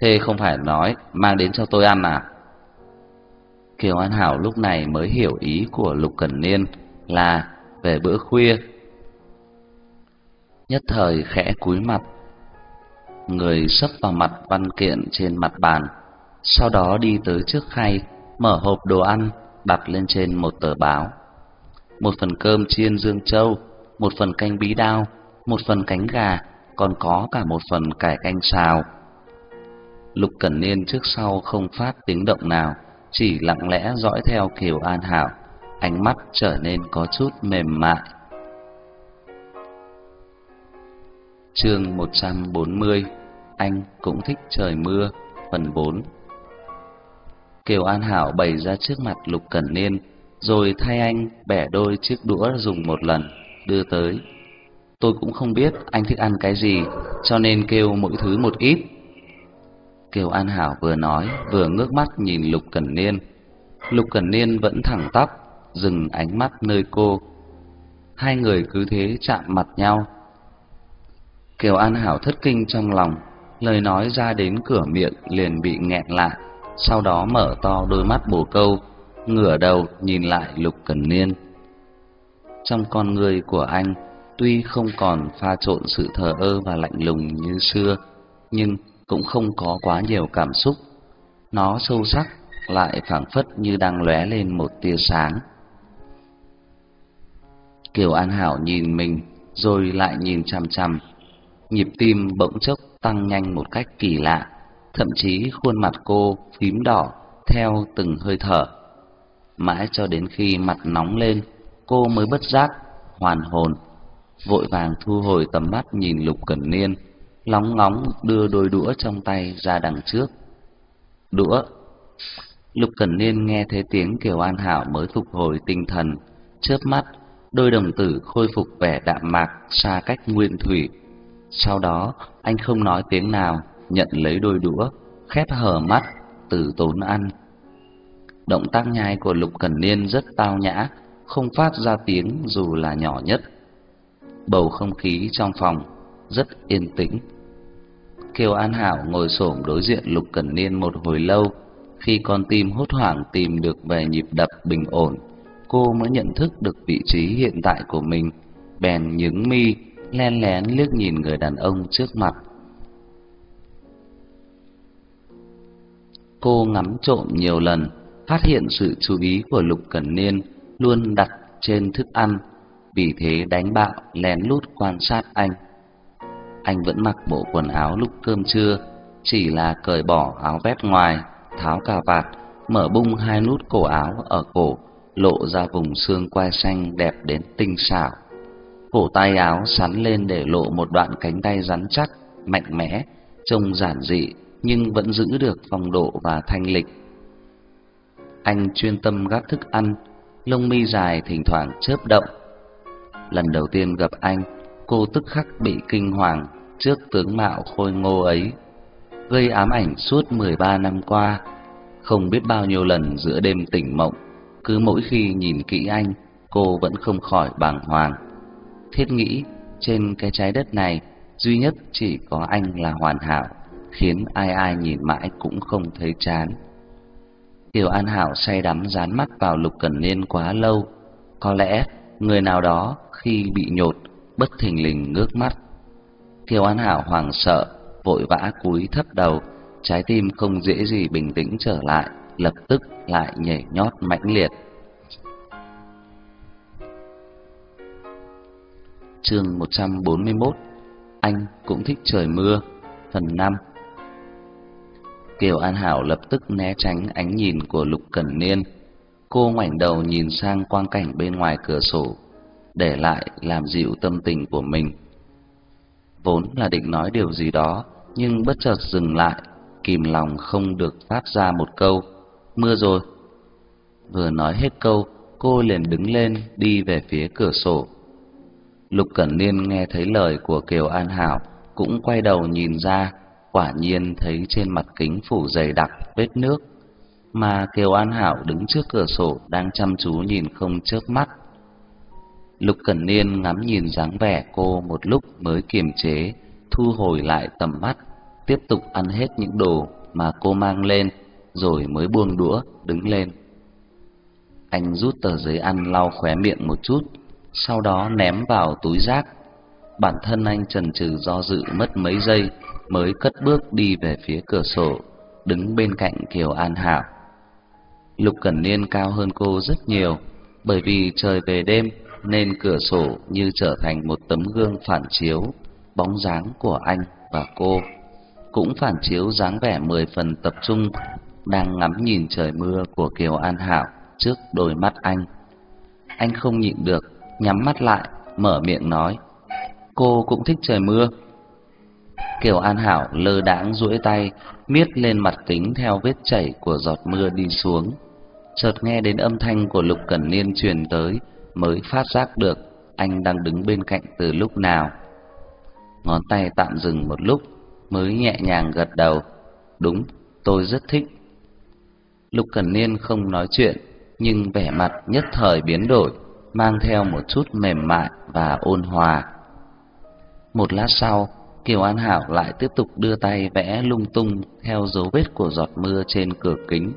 Thế không phải nói mang đến cho tôi ăn à? Kiều An Hảo lúc này mới hiểu ý của Lục Cẩn Niên là về bữa khuya. Nhất thời khẽ cúi mặt, người sấp vào mặt văn kiện trên mặt bàn, sau đó đi tới trước khay, mở hộp đồ ăn đặt lên trên một tờ báo. Một phần cơm chiên dương châu, một phần canh bí đao, một phần cánh gà, còn có cả một phần cải canh xào. Lục Cẩn Niên trước sau không phát tiếng động nào, chỉ lặng lẽ dõi theo Kiều An Hảo, ánh mắt trở nên có chút mềm mại. Chương 140 Anh cũng thích trời mưa Phần 4 Kiều An Hảo bày ra trước mặt Lục Cẩn Niên Rồi thay anh bẻ đôi chiếc đũa dùng một lần Đưa tới. Tôi cũng không biết anh thích ăn cái gì Cho nên kêu mỗi thứ một ít. Kiều An Hảo vừa nói, Vừa ngước mắt nhìn Lục Cẩn Niên. Lục Cẩn Niên vẫn thẳng tắp, Dừng ánh mắt nơi cô. Hai người cứ thế chạm mặt nhau. Kiều An Hảo thất kinh trong lòng, Lời nói ra đến cửa miệng liền bị nghẹn lại, Sau đó mở to đôi mắt bồ câu, Ngửa đầu nhìn lại Lục Cẩn Niên. Trong con người của anh, Tuy không còn pha trộn sự thờ ơ và lạnh lùng như xưa, Nhưng cũng không có quá nhiều cảm xúc. Nó sâu sắc lại phảng phất như đang lóe lên một tia sáng. Kiều An Hảo nhìn mình rồi lại nhìn chằm chằm. Nhịp tim bỗng chốc tăng nhanh một cách kỳ lạ, thậm chí khuôn mặt cô phím đỏ theo từng hơi thở. Mãi cho đến khi mặt nóng lên, cô mới bất giác hoàn hồn, vội vàng thu hồi tầm mắt nhìn Lục Cẩn Niên, lóng ngóng đưa đôi đũa trong tay ra đằng trước. Đũa. Lục Cẩn Niên nghe thấy tiếng Kiều An Hảo mới phục hồi tinh thần, chớp mắt, đôi đồng tử khôi phục vẻ đạm mạc xa cách nguyên thủy sau đó, anh không nói tiếng nào, nhận lấy đôi đũa, khép hờ mắt, từ tốn ăn. Động tác nhai của Lục Cẩn Niên rất tao nhã, không phát ra tiếng dù là nhỏ nhất. Bầu không khí trong phòng rất yên tĩnh. Kiều An Hảo ngồi xổm đối diện Lục Cẩn Niên một hồi lâu, khi con tim hốt hoảng tìm được về nhịp đập bình ổn, cô mới nhận thức được vị trí hiện tại của mình, bèn nhướng mi lén lén liếc nhìn người đàn ông trước mặt. Cô ngắm trộm nhiều lần, phát hiện sự chú ý của Lục Cẩn Niên luôn đặt trên thức ăn, vì thế đánh bạo lén lút quan sát anh. Anh vẫn mặc bộ quần áo lúc cơm trưa, chỉ là cởi bỏ áo vest ngoài, tháo cà vạt, mở bung hai nút cổ áo ở cổ, lộ ra vùng xương quai xanh đẹp đến tinh xảo cổ tay áo sắn lên để lộ một đoạn cánh tay rắn chắc, mạnh mẽ, trông giản dị nhưng vẫn giữ được phong độ và thanh lịch. Anh chuyên tâm gắp thức ăn, lông mi dài thỉnh thoảng chớp động. Lần đầu tiên gặp anh, cô tức khắc bị kinh hoàng trước tướng mạo khôi ngô ấy, gây ám ảnh suốt 13 năm qua. Không biết bao nhiêu lần giữa đêm tỉnh mộng, cứ mỗi khi nhìn kỹ anh, cô vẫn không khỏi bàng hoàng thiết nghĩ trên cái trái đất này duy nhất chỉ có anh là hoàn hảo, khiến ai ai nhìn mãi cũng không thấy chán. Tiểu An Hảo say đắm dán mắt vào Lục Cẩn Niên quá lâu, có lẽ người nào đó khi bị nhột bất thình lình ngước mắt. Kiều An Hảo hoảng sợ, vội vã cúi thấp đầu, trái tim không dễ gì bình tĩnh trở lại, lập tức lại nhảy nhót mãnh liệt. Chương 141 Anh cũng thích trời mưa Phần 5 Kiều An Hảo lập tức né tránh ánh nhìn của Lục Cẩn Niên. Cô ngoảnh đầu nhìn sang quang cảnh bên ngoài cửa sổ Để lại làm dịu tâm tình của mình. Vốn là định nói điều gì đó Nhưng bất chợt dừng lại Kìm lòng không được phát ra một câu Mưa rồi Vừa nói hết câu cô liền đứng lên đi về phía cửa sổ. Lục Cẩn Niên nghe thấy lời của Kiều An Hảo, cũng quay đầu nhìn ra, quả nhiên thấy trên mặt kính phủ dày đặc vết nước, mà Kiều An Hảo đứng trước cửa sổ đang chăm chú nhìn không chớp mắt. Lục Cẩn Niên ngắm nhìn dáng vẻ cô một lúc mới kiềm chế, thu hồi lại tầm mắt, tiếp tục ăn hết những đồ mà cô mang lên, rồi mới buông đũa đứng lên. Anh rút tờ giấy ăn lau khóe miệng một chút, sau đó ném vào túi rác. Bản thân anh chần chừ do dự mất mấy giây mới cất bước đi về phía cửa sổ, đứng bên cạnh Kiều An Hảo. Lục Cẩn Niên cao hơn cô rất nhiều, bởi vì trời về đêm nên cửa sổ như trở thành một tấm gương phản chiếu bóng dáng của anh và cô, cũng phản chiếu dáng vẻ mười phần tập trung đang ngắm nhìn trời mưa của Kiều An Hảo trước đôi mắt anh. Anh không nhịn được, nhắm mắt lại, mở miệng nói: "Cô cũng thích trời mưa?" Kiều An Hảo lơ đãng duỗi tay, miết lên mặt kính theo vết chảy của giọt mưa đi xuống. Chợt nghe đến âm thanh của Lục Cẩn Niên truyền tới, mới phát giác được anh đang đứng bên cạnh từ lúc nào. Ngón tay tạm dừng một lúc, mới nhẹ nhàng gật đầu. Đúng, tôi rất thích. Lục Cẩn Niên không nói chuyện, nhưng vẻ mặt nhất thời biến đổi, mang theo một chút mềm mại và ôn hòa. Một lát sau, Kiều An Hảo lại tiếp tục đưa tay vẽ lung tung theo dấu vết của giọt mưa trên cửa kính.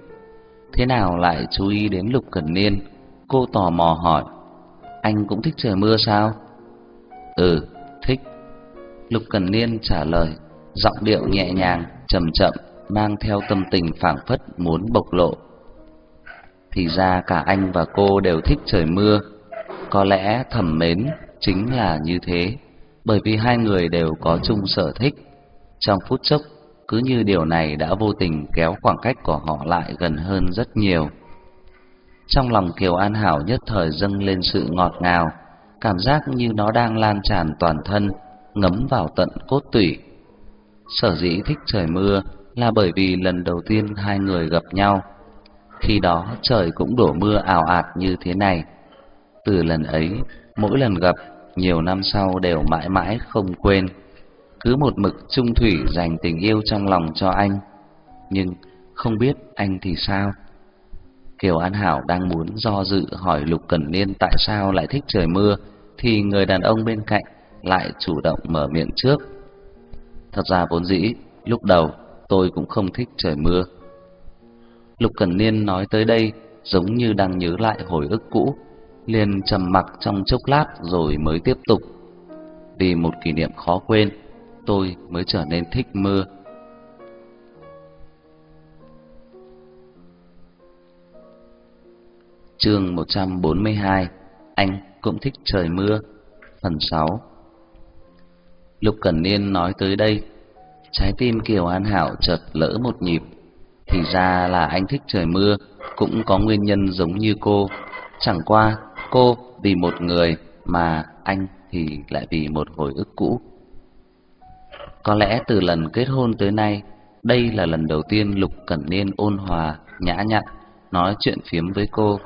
Thế nào lại chú ý đến Lục Cẩn Niên? Cô tò mò hỏi, anh cũng thích trời mưa sao? Ừ, thích. Lục Cẩn Niên trả lời, giọng điệu nhẹ nhàng, chậm chậm, mang theo tâm tình phảng phất muốn bộc lộ. Thì ra cả anh và cô đều thích trời mưa, có lẽ thầm mến chính là như thế, bởi vì hai người đều có chung sở thích. Trong phút chốc, cứ như điều này đã vô tình kéo khoảng cách của họ lại gần hơn rất nhiều. Trong lòng Kiều An Hảo nhất thời dâng lên sự ngọt ngào, cảm giác như nó đang lan tràn toàn thân, ngấm vào tận cốt tủy. Sở dĩ thích trời mưa là bởi vì lần đầu tiên hai người gặp nhau, khi đó trời cũng đổ mưa ào ạt như thế này. Từ lần ấy, mỗi lần gặp, nhiều năm sau đều mãi mãi không quên. Cứ một mực trung thủy dành tình yêu trong lòng cho anh. Nhưng không biết anh thì sao? Kiều An Hảo đang muốn do dự hỏi Lục Cẩn Niên tại sao lại thích trời mưa, thì người đàn ông bên cạnh lại chủ động mở miệng trước. Thật ra vốn dĩ, lúc đầu tôi cũng không thích trời mưa. Lục Cẩn Niên nói tới đây giống như đang nhớ lại hồi ức cũ, liền trầm mặc trong chốc lát rồi mới tiếp tục. Vì một kỷ niệm khó quên, tôi mới trở nên thích mưa. Chương 142 Anh cũng thích trời mưa. Phần 6 Lục Cẩn Niên nói tới đây Trái tim Kiều An Hảo chợt lỡ một nhịp. Thì ra là anh thích trời mưa Cũng có nguyên nhân giống như cô. Chẳng qua cô vì một người Mà anh thì lại vì một hồi ức cũ. Có lẽ từ lần kết hôn tới nay Đây là lần đầu tiên Lục Cẩn Niên ôn hòa, nhã nhặn Nói chuyện phiếm với cô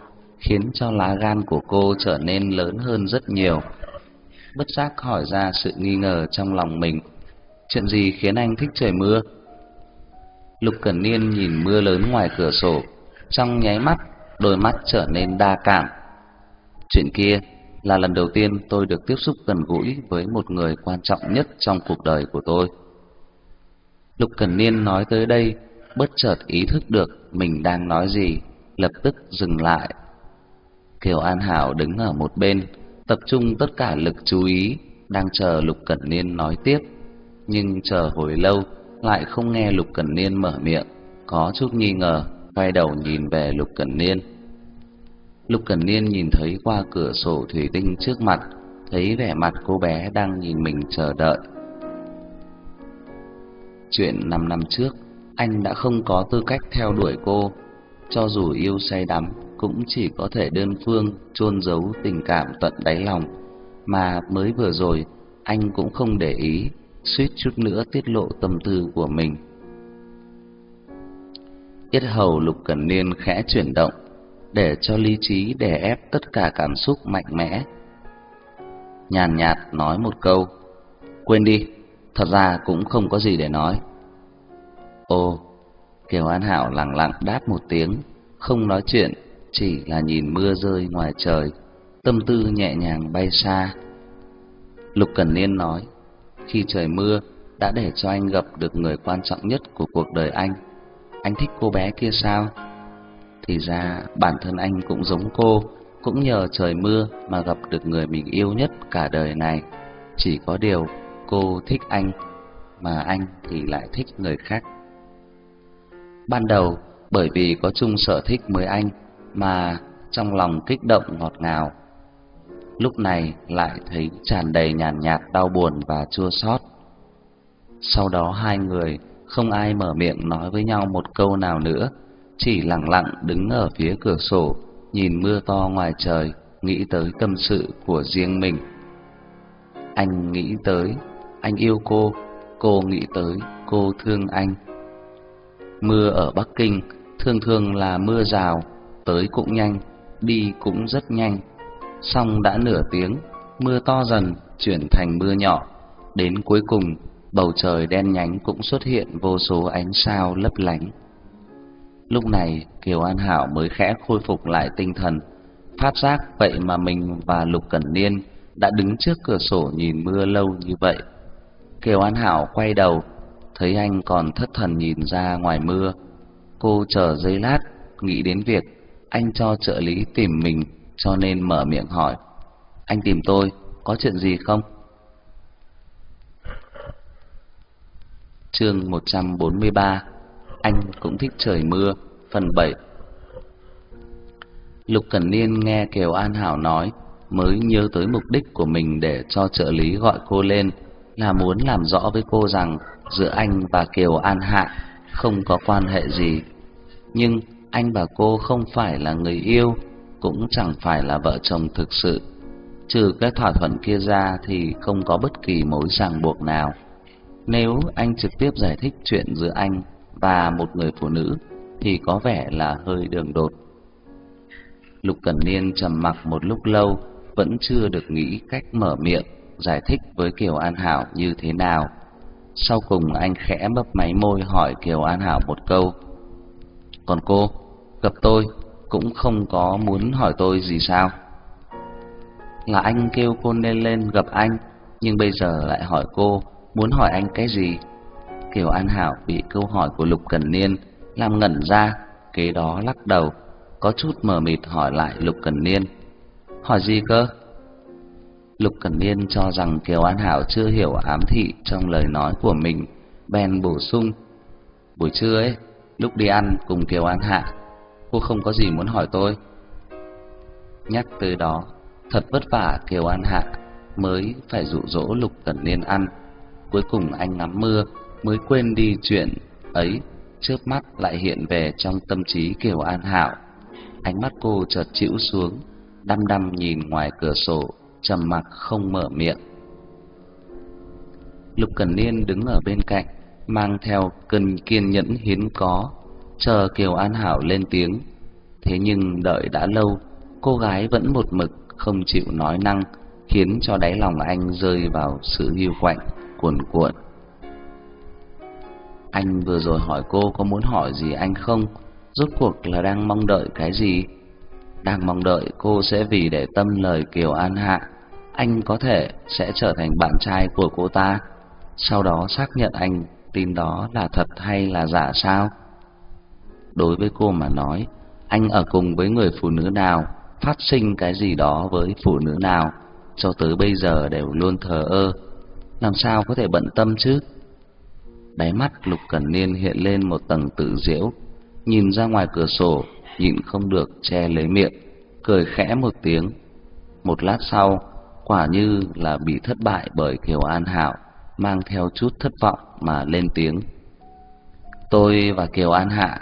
khiến cho lá gan của cô trở nên lớn hơn rất nhiều. Bất giác hỏi ra sự nghi ngờ trong lòng mình. Chuyện gì khiến anh thích trời mưa? Lục Cẩn Niên nhìn mưa lớn ngoài cửa sổ, trong nháy mắt, đôi mắt trở nên đa cảm. Chuyện kia là lần đầu tiên tôi được tiếp xúc gần gũi với một người quan trọng nhất trong cuộc đời của tôi. Lục Cẩn Niên nói tới đây, bất chợt ý thức được mình đang nói gì, lập tức dừng lại Kiều An Hảo đứng ở một bên, tập trung tất cả lực chú ý, đang chờ Lục Cẩn Niên nói tiếp, nhưng chờ hồi lâu lại không nghe Lục Cẩn Niên mở miệng, có chút nghi ngờ, quay đầu nhìn về Lục Cẩn Niên. Lục Cẩn Niên nhìn thấy qua cửa sổ thủy tinh trước mặt, thấy vẻ mặt cô bé đang nhìn mình chờ đợi. Chuyện năm năm trước, anh đã không có tư cách theo đuổi cô, cho dù yêu say đắm cũng chỉ có thể đơn phương chôn giấu tình cảm tận đáy lòng, mà mới vừa rồi anh cũng không để ý, suýt chút nữa tiết lộ tâm tư của mình. Yết hầu Lục Cẩn Niên khẽ chuyển động, để cho lý trí đè ép tất cả cảm xúc mạnh mẽ. Nhàn nhạt nói một câu, quên đi, thật ra cũng không có gì để nói. Ồ, Kiều An Hảo lặng lặng đáp một tiếng, không nói chuyện, chỉ là nhìn mưa rơi ngoài trời, tâm tư nhẹ nhàng bay xa. Lục Cẩn Niên nói, khi trời mưa đã để cho anh gặp được người quan trọng nhất của cuộc đời anh. Anh thích cô bé kia sao? Thì ra bản thân anh cũng giống cô, cũng nhờ trời mưa mà gặp được người mình yêu nhất cả đời này. Chỉ có điều cô thích anh mà anh thì lại thích người khác. Ban đầu bởi vì có chung sở thích với anh mà trong lòng kích động ngọt ngào. Lúc này lại thấy tràn đầy nhàn nhạt đau buồn và chua xót. Sau đó hai người không ai mở miệng nói với nhau một câu nào nữa, chỉ lặng lặng đứng ở phía cửa sổ, nhìn mưa to ngoài trời, nghĩ tới tâm sự của riêng mình. Anh nghĩ tới, anh yêu cô, cô nghĩ tới, cô thương anh. Mưa ở Bắc Kinh thường thường là mưa rào, tới cũng nhanh, đi cũng rất nhanh. Xong đã nửa tiếng, mưa to dần chuyển thành mưa nhỏ, đến cuối cùng bầu trời đen nhánh cũng xuất hiện vô số ánh sao lấp lánh. Lúc này, Kiều An Hảo mới khẽ khôi phục lại tinh thần, phát giác vậy mà mình và Lục Cẩn Niên đã đứng trước cửa sổ nhìn mưa lâu như vậy. Kiều An Hảo quay đầu, thấy anh còn thất thần nhìn ra ngoài mưa. Cô chờ giây lát, nghĩ đến việc anh cho trợ lý tìm mình, cho nên mở miệng hỏi: "Anh tìm tôi, có chuyện gì không?" Chương 143 Anh cũng thích trời mưa Phần 7 Lục Cẩn Niên nghe Kiều An Hảo nói Mới nhớ tới mục đích của mình để cho trợ lý gọi cô lên Là muốn làm rõ với cô rằng Giữa anh và Kiều An Hạ Không có quan hệ gì Nhưng anh và cô không phải là người yêu Cũng chẳng phải là vợ chồng thực sự Trừ cái thỏa thuận kia ra Thì không có bất kỳ mối ràng buộc nào nếu anh trực tiếp giải thích chuyện giữa anh và một người phụ nữ thì có vẻ là hơi đường đột. Lục Cẩn Niên trầm mặc một lúc lâu, vẫn chưa được nghĩ cách mở miệng giải thích với Kiều An Hảo như thế nào. Sau cùng anh khẽ bấp máy môi hỏi Kiều An Hảo một câu. "Còn cô, gặp tôi cũng không có muốn hỏi tôi gì sao?" Là anh kêu cô nên lên gặp anh, nhưng bây giờ lại hỏi cô muốn hỏi anh cái gì? Kiều An Hảo bị câu hỏi của Lục cần Niên làm ngẩn ra, kế đó lắc đầu, có chút mờ mịt hỏi lại Lục cần Niên. Hỏi gì cơ? Lục Cẩn Niên cho rằng Kiều An Hảo chưa hiểu ám thị trong lời nói của mình, bèn bổ sung. Buổi trưa ấy, lúc đi ăn cùng Kiều An Hạ, cô không có gì muốn hỏi tôi. Nhắc tới đó, thật vất vả Kiều An Hạ mới phải dụ dỗ Lục Cẩn Niên ăn cuối cùng anh ngắm mưa mới quên đi chuyện ấy, chớp mắt lại hiện về trong tâm trí Kiều An Hạo. Ánh mắt cô chợt chịu xuống, đăm đăm nhìn ngoài cửa sổ, trầm mặc không mở miệng. Lục Cẩn Niên đứng ở bên cạnh, mang theo cơn kiên nhẫn hiến có, chờ Kiều An Hảo lên tiếng. Thế nhưng đợi đã lâu, cô gái vẫn một mực không chịu nói năng, khiến cho đáy lòng anh rơi vào sự hiu quạnh cuồn cuộn. Anh vừa rồi hỏi cô có muốn hỏi gì anh không? Rốt cuộc là đang mong đợi cái gì? Đang mong đợi cô sẽ vì để tâm lời Kiều An Hạ, anh có thể sẽ trở thành bạn trai của cô ta. Sau đó xác nhận anh tin đó là thật hay là giả sao? Đối với cô mà nói, anh ở cùng với người phụ nữ nào, phát sinh cái gì đó với phụ nữ nào, cho tới bây giờ đều luôn thờ ơ, làm sao có thể bận tâm chứ? Đáy mắt Lục Cẩn Niên hiện lên một tầng tự diễu, nhìn ra ngoài cửa sổ, nhịn không được che lấy miệng, cười khẽ một tiếng. Một lát sau, quả như là bị thất bại bởi Kiều An Hạo, mang theo chút thất vọng mà lên tiếng. Tôi và Kiều An Hạ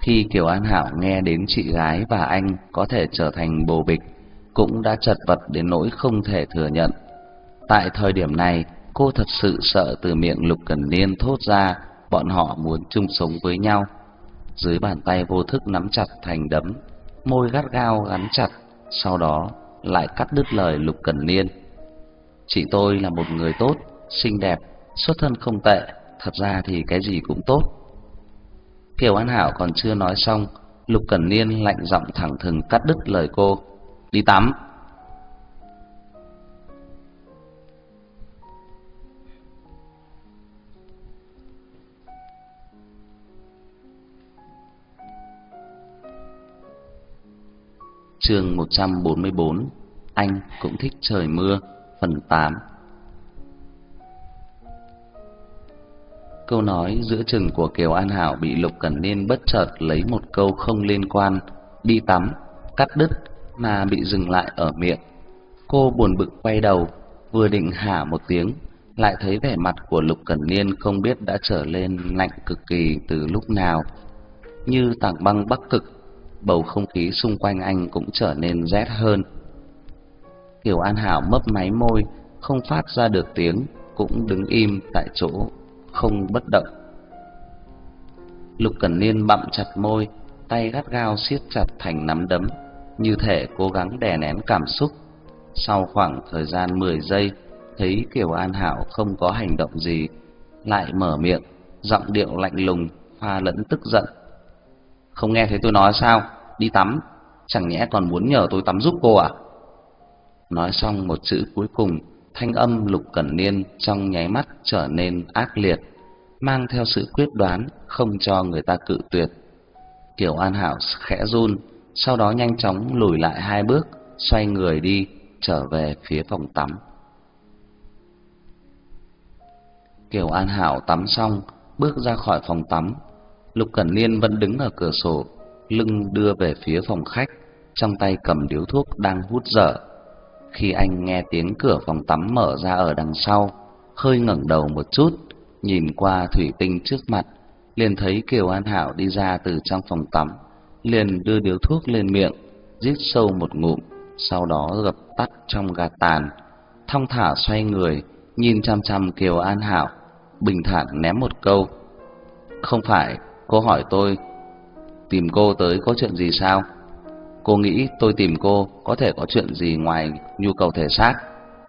khi Kiều An Hạo nghe đến chị gái và anh có thể trở thành bồ bịch, cũng đã chật vật đến nỗi không thể thừa nhận. Tại thời điểm này, cô thật sự sợ từ miệng Lục Cẩn Niên thốt ra bọn họ muốn chung sống với nhau. dưới bàn tay vô thức nắm chặt thành đấm, môi gắt gao gắn chặt, sau đó lại cắt đứt lời Lục Cẩn Niên. Chị tôi là một người tốt, xinh đẹp, xuất thân không tệ, thật ra thì cái gì cũng tốt. Thiều An Hảo còn chưa nói xong, Lục Cẩn Niên lạnh giọng thẳng thừng cắt đứt lời cô. Đi tắm. Chương 144 Anh cũng thích trời mưa Phần 8 Câu nói giữa chừng của Kiều An Hảo bị Lục Cẩn Niên bất chợt lấy một câu không liên quan Đi tắm, cắt đứt mà bị dừng lại ở miệng. Cô buồn bực quay đầu Vừa định hả một tiếng Lại thấy vẻ mặt của Lục Cẩn Niên không biết đã trở lên lạnh cực kỳ từ lúc nào. Như tảng băng bắc cực bầu không khí xung quanh anh cũng trở nên rét hơn. Kiều An Hảo mấp máy môi, không phát ra được tiếng, cũng đứng im tại chỗ, không bất động. Lục Cẩn Niên bặm chặt môi, tay gắt gao siết chặt thành nắm đấm, như thể cố gắng đè nén cảm xúc. Sau khoảng thời gian 10 giây, thấy Kiều An Hảo không có hành động gì, lại mở miệng, giọng điệu lạnh lùng pha lẫn tức giận. Không nghe thấy tôi nói sao? Đi tắm, chẳng nhẽ còn muốn nhờ tôi tắm giúp cô à? Nói xong một chữ cuối cùng, thanh âm Lục Cẩn Niên trong nháy mắt trở nên ác liệt, mang theo sự quyết đoán không cho người ta cự tuyệt. Kiều An Hảo khẽ run, sau đó nhanh chóng lùi lại hai bước, xoay người đi trở về phía phòng tắm. Kiều An Hảo tắm xong, bước ra khỏi phòng tắm, Lục Cẩn Niên vẫn đứng ở cửa sổ, lưng đưa về phía phòng khách, trong tay cầm điếu thuốc đang hút dở. Khi anh nghe tiếng cửa phòng tắm mở ra ở đằng sau, hơi ngẩng đầu một chút, nhìn qua thủy tinh trước mặt, liền thấy Kiều An Hảo đi ra từ trong phòng tắm, liền đưa điếu thuốc lên miệng, rít sâu một ngụm, sau đó gập tắt trong gạt tàn, thong thả xoay người, nhìn chăm chăm Kiều An Hảo, bình thản ném một câu: "Không phải Cô hỏi tôi tìm cô tới có chuyện gì sao? Cô nghĩ tôi tìm cô có thể có chuyện gì ngoài nhu cầu thể xác,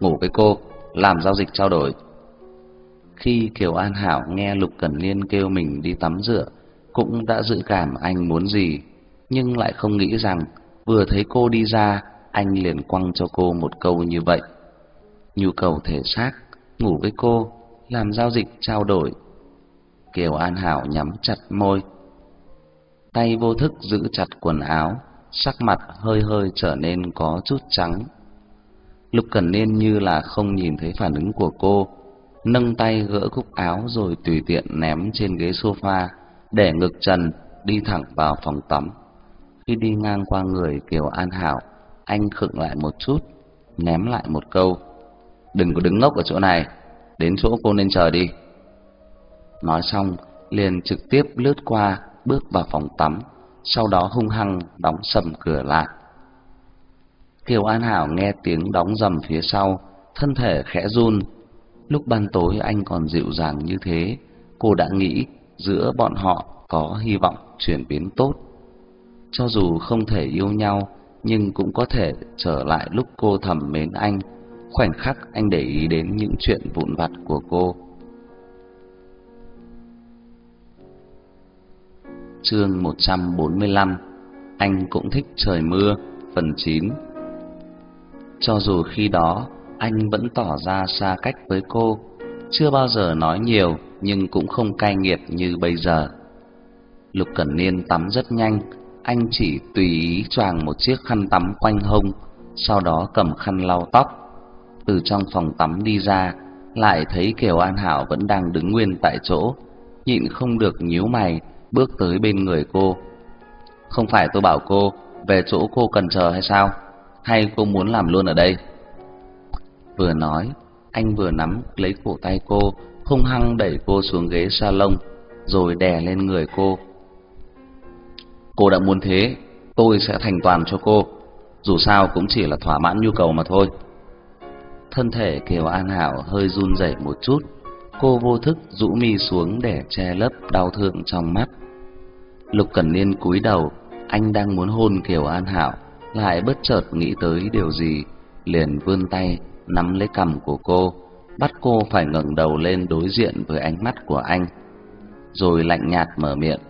ngủ với cô, làm giao dịch trao đổi. Khi Kiều An Hảo nghe Lục Cẩn Liên kêu mình đi tắm rửa, cũng đã dự cảm anh muốn gì, nhưng lại không nghĩ rằng vừa thấy cô đi ra, anh liền quăng cho cô một câu như vậy. Nhu cầu thể xác, ngủ với cô, làm giao dịch trao đổi Kiều An Hảo nhắm chặt môi, tay vô thức giữ chặt quần áo, sắc mặt hơi hơi trở nên có chút trắng. Lục Cẩn Niên như là không nhìn thấy phản ứng của cô, nâng tay gỡ cúc áo rồi tùy tiện ném trên ghế sofa, để ngực trần đi thẳng vào phòng tắm. Khi đi ngang qua người Kiều An Hảo, anh khựng lại một chút, ném lại một câu: "Đừng có đứng ngốc ở chỗ này, đến chỗ cô nên chờ đi." Nói xong, liền trực tiếp lướt qua, bước vào phòng tắm, sau đó hung hăng đóng sầm cửa lại. Kiều An Hảo nghe tiếng đóng rầm phía sau, thân thể khẽ run. Lúc ban tối anh còn dịu dàng như thế, cô đã nghĩ giữa bọn họ có hy vọng chuyển biến tốt. Cho dù không thể yêu nhau, nhưng cũng có thể trở lại lúc cô thầm mến anh, khoảnh khắc anh để ý đến những chuyện vụn vặt của cô. Chương 145 Anh cũng thích trời mưa, Phần 9 Cho dù khi đó, anh vẫn tỏ ra xa cách với cô, Chưa bao giờ nói nhiều, Nhưng cũng không cay nghiệt như bây giờ. Lục Cẩn Niên tắm rất nhanh, Anh chỉ tùy ý choàng một chiếc khăn tắm quanh hông, Sau đó cầm khăn lau tóc. Từ trong phòng tắm đi ra, Lại thấy Kiều An Hảo vẫn đang đứng nguyên tại chỗ, Nhịn không được nhíu mày bước tới bên người cô. Không phải tôi bảo cô về chỗ cô cần chờ hay sao? Hay cô muốn làm luôn ở đây? Vừa nói, anh vừa nắm lấy cổ tay cô, hung hăng đẩy cô xuống ghế salon, rồi đè lên người cô. Cô đã muốn thế, tôi sẽ thành toàn cho cô, dù sao cũng chỉ là thỏa mãn nhu cầu mà thôi. Thân thể Kiều An Hảo hơi run rẩy một chút, cô vô thức rũ mi xuống để che lấp đau thương trong mắt. Lục Cẩn Niên cúi đầu, anh đang muốn hôn Kiều An Hạo, lại bất chợt nghĩ tới điều gì, liền vươn tay nắm lấy cằm của cô, bắt cô phải ngẩng đầu lên đối diện với ánh mắt của anh, rồi lạnh nhạt mở miệng.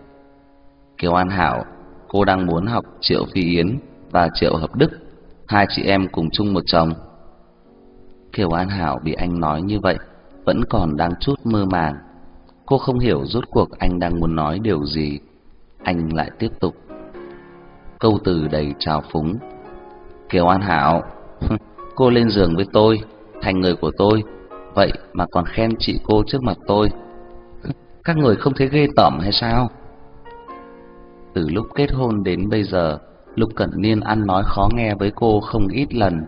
Kiều An Hảo, cô đang muốn học Triệu Phi Yến và Triệu Hợp Đức, hai chị em cùng chung một chồng. Kiều An Hảo bị anh nói như vậy, vẫn còn đang chút mơ màng. Cô không hiểu rốt cuộc anh đang muốn nói điều gì. Anh lại tiếp tục. Câu từ đầy trào phúng. Kiều An Hảo, [LAUGHS] cô lên giường với tôi, thành người của tôi, vậy mà còn khen chị cô trước mặt tôi. [LAUGHS] Các người không thấy ghê tởm hay sao? Từ lúc kết hôn đến bây giờ, Lục Cẩn Niên ăn nói khó nghe với cô không ít lần.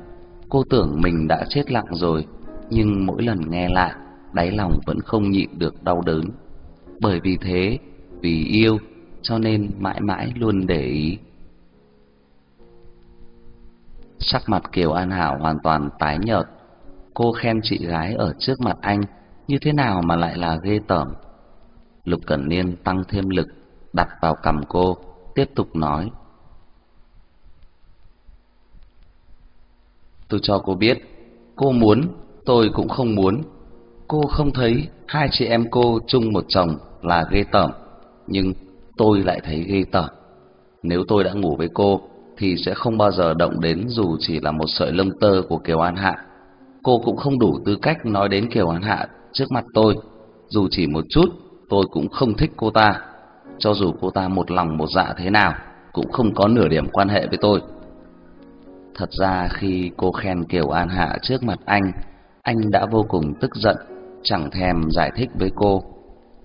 Cô tưởng mình đã chết lặng rồi, nhưng mỗi lần nghe lại, đáy lòng vẫn không nhịn được đau đớn. Bởi vì thế, vì yêu, cho nên mãi mãi luôn để ý. Sắc mặt Kiều An Hảo hoàn toàn tái nhợt. Cô khen chị gái ở trước mặt anh, như thế nào mà lại là ghê tởm. Lục Cẩn Niên tăng thêm lực, đặt vào cằm cô, tiếp tục nói. Tôi cho cô biết, cô muốn, tôi cũng không muốn. Cô không thấy hai chị em cô chung một chồng là ghê tởm, nhưng tôi lại thấy ghê tởm. Nếu tôi đã ngủ với cô thì sẽ không bao giờ động đến dù chỉ là một sợi lông tơ của Kiều An Hạ. Cô cũng không đủ tư cách nói đến Kiều An Hạ trước mặt tôi, dù chỉ một chút, tôi cũng không thích cô ta. Cho dù cô ta một lòng một dạ thế nào, cũng không có nửa điểm quan hệ với tôi. Thật ra khi cô khen Kiều An Hạ trước mặt anh, anh đã vô cùng tức giận, chẳng thèm giải thích với cô.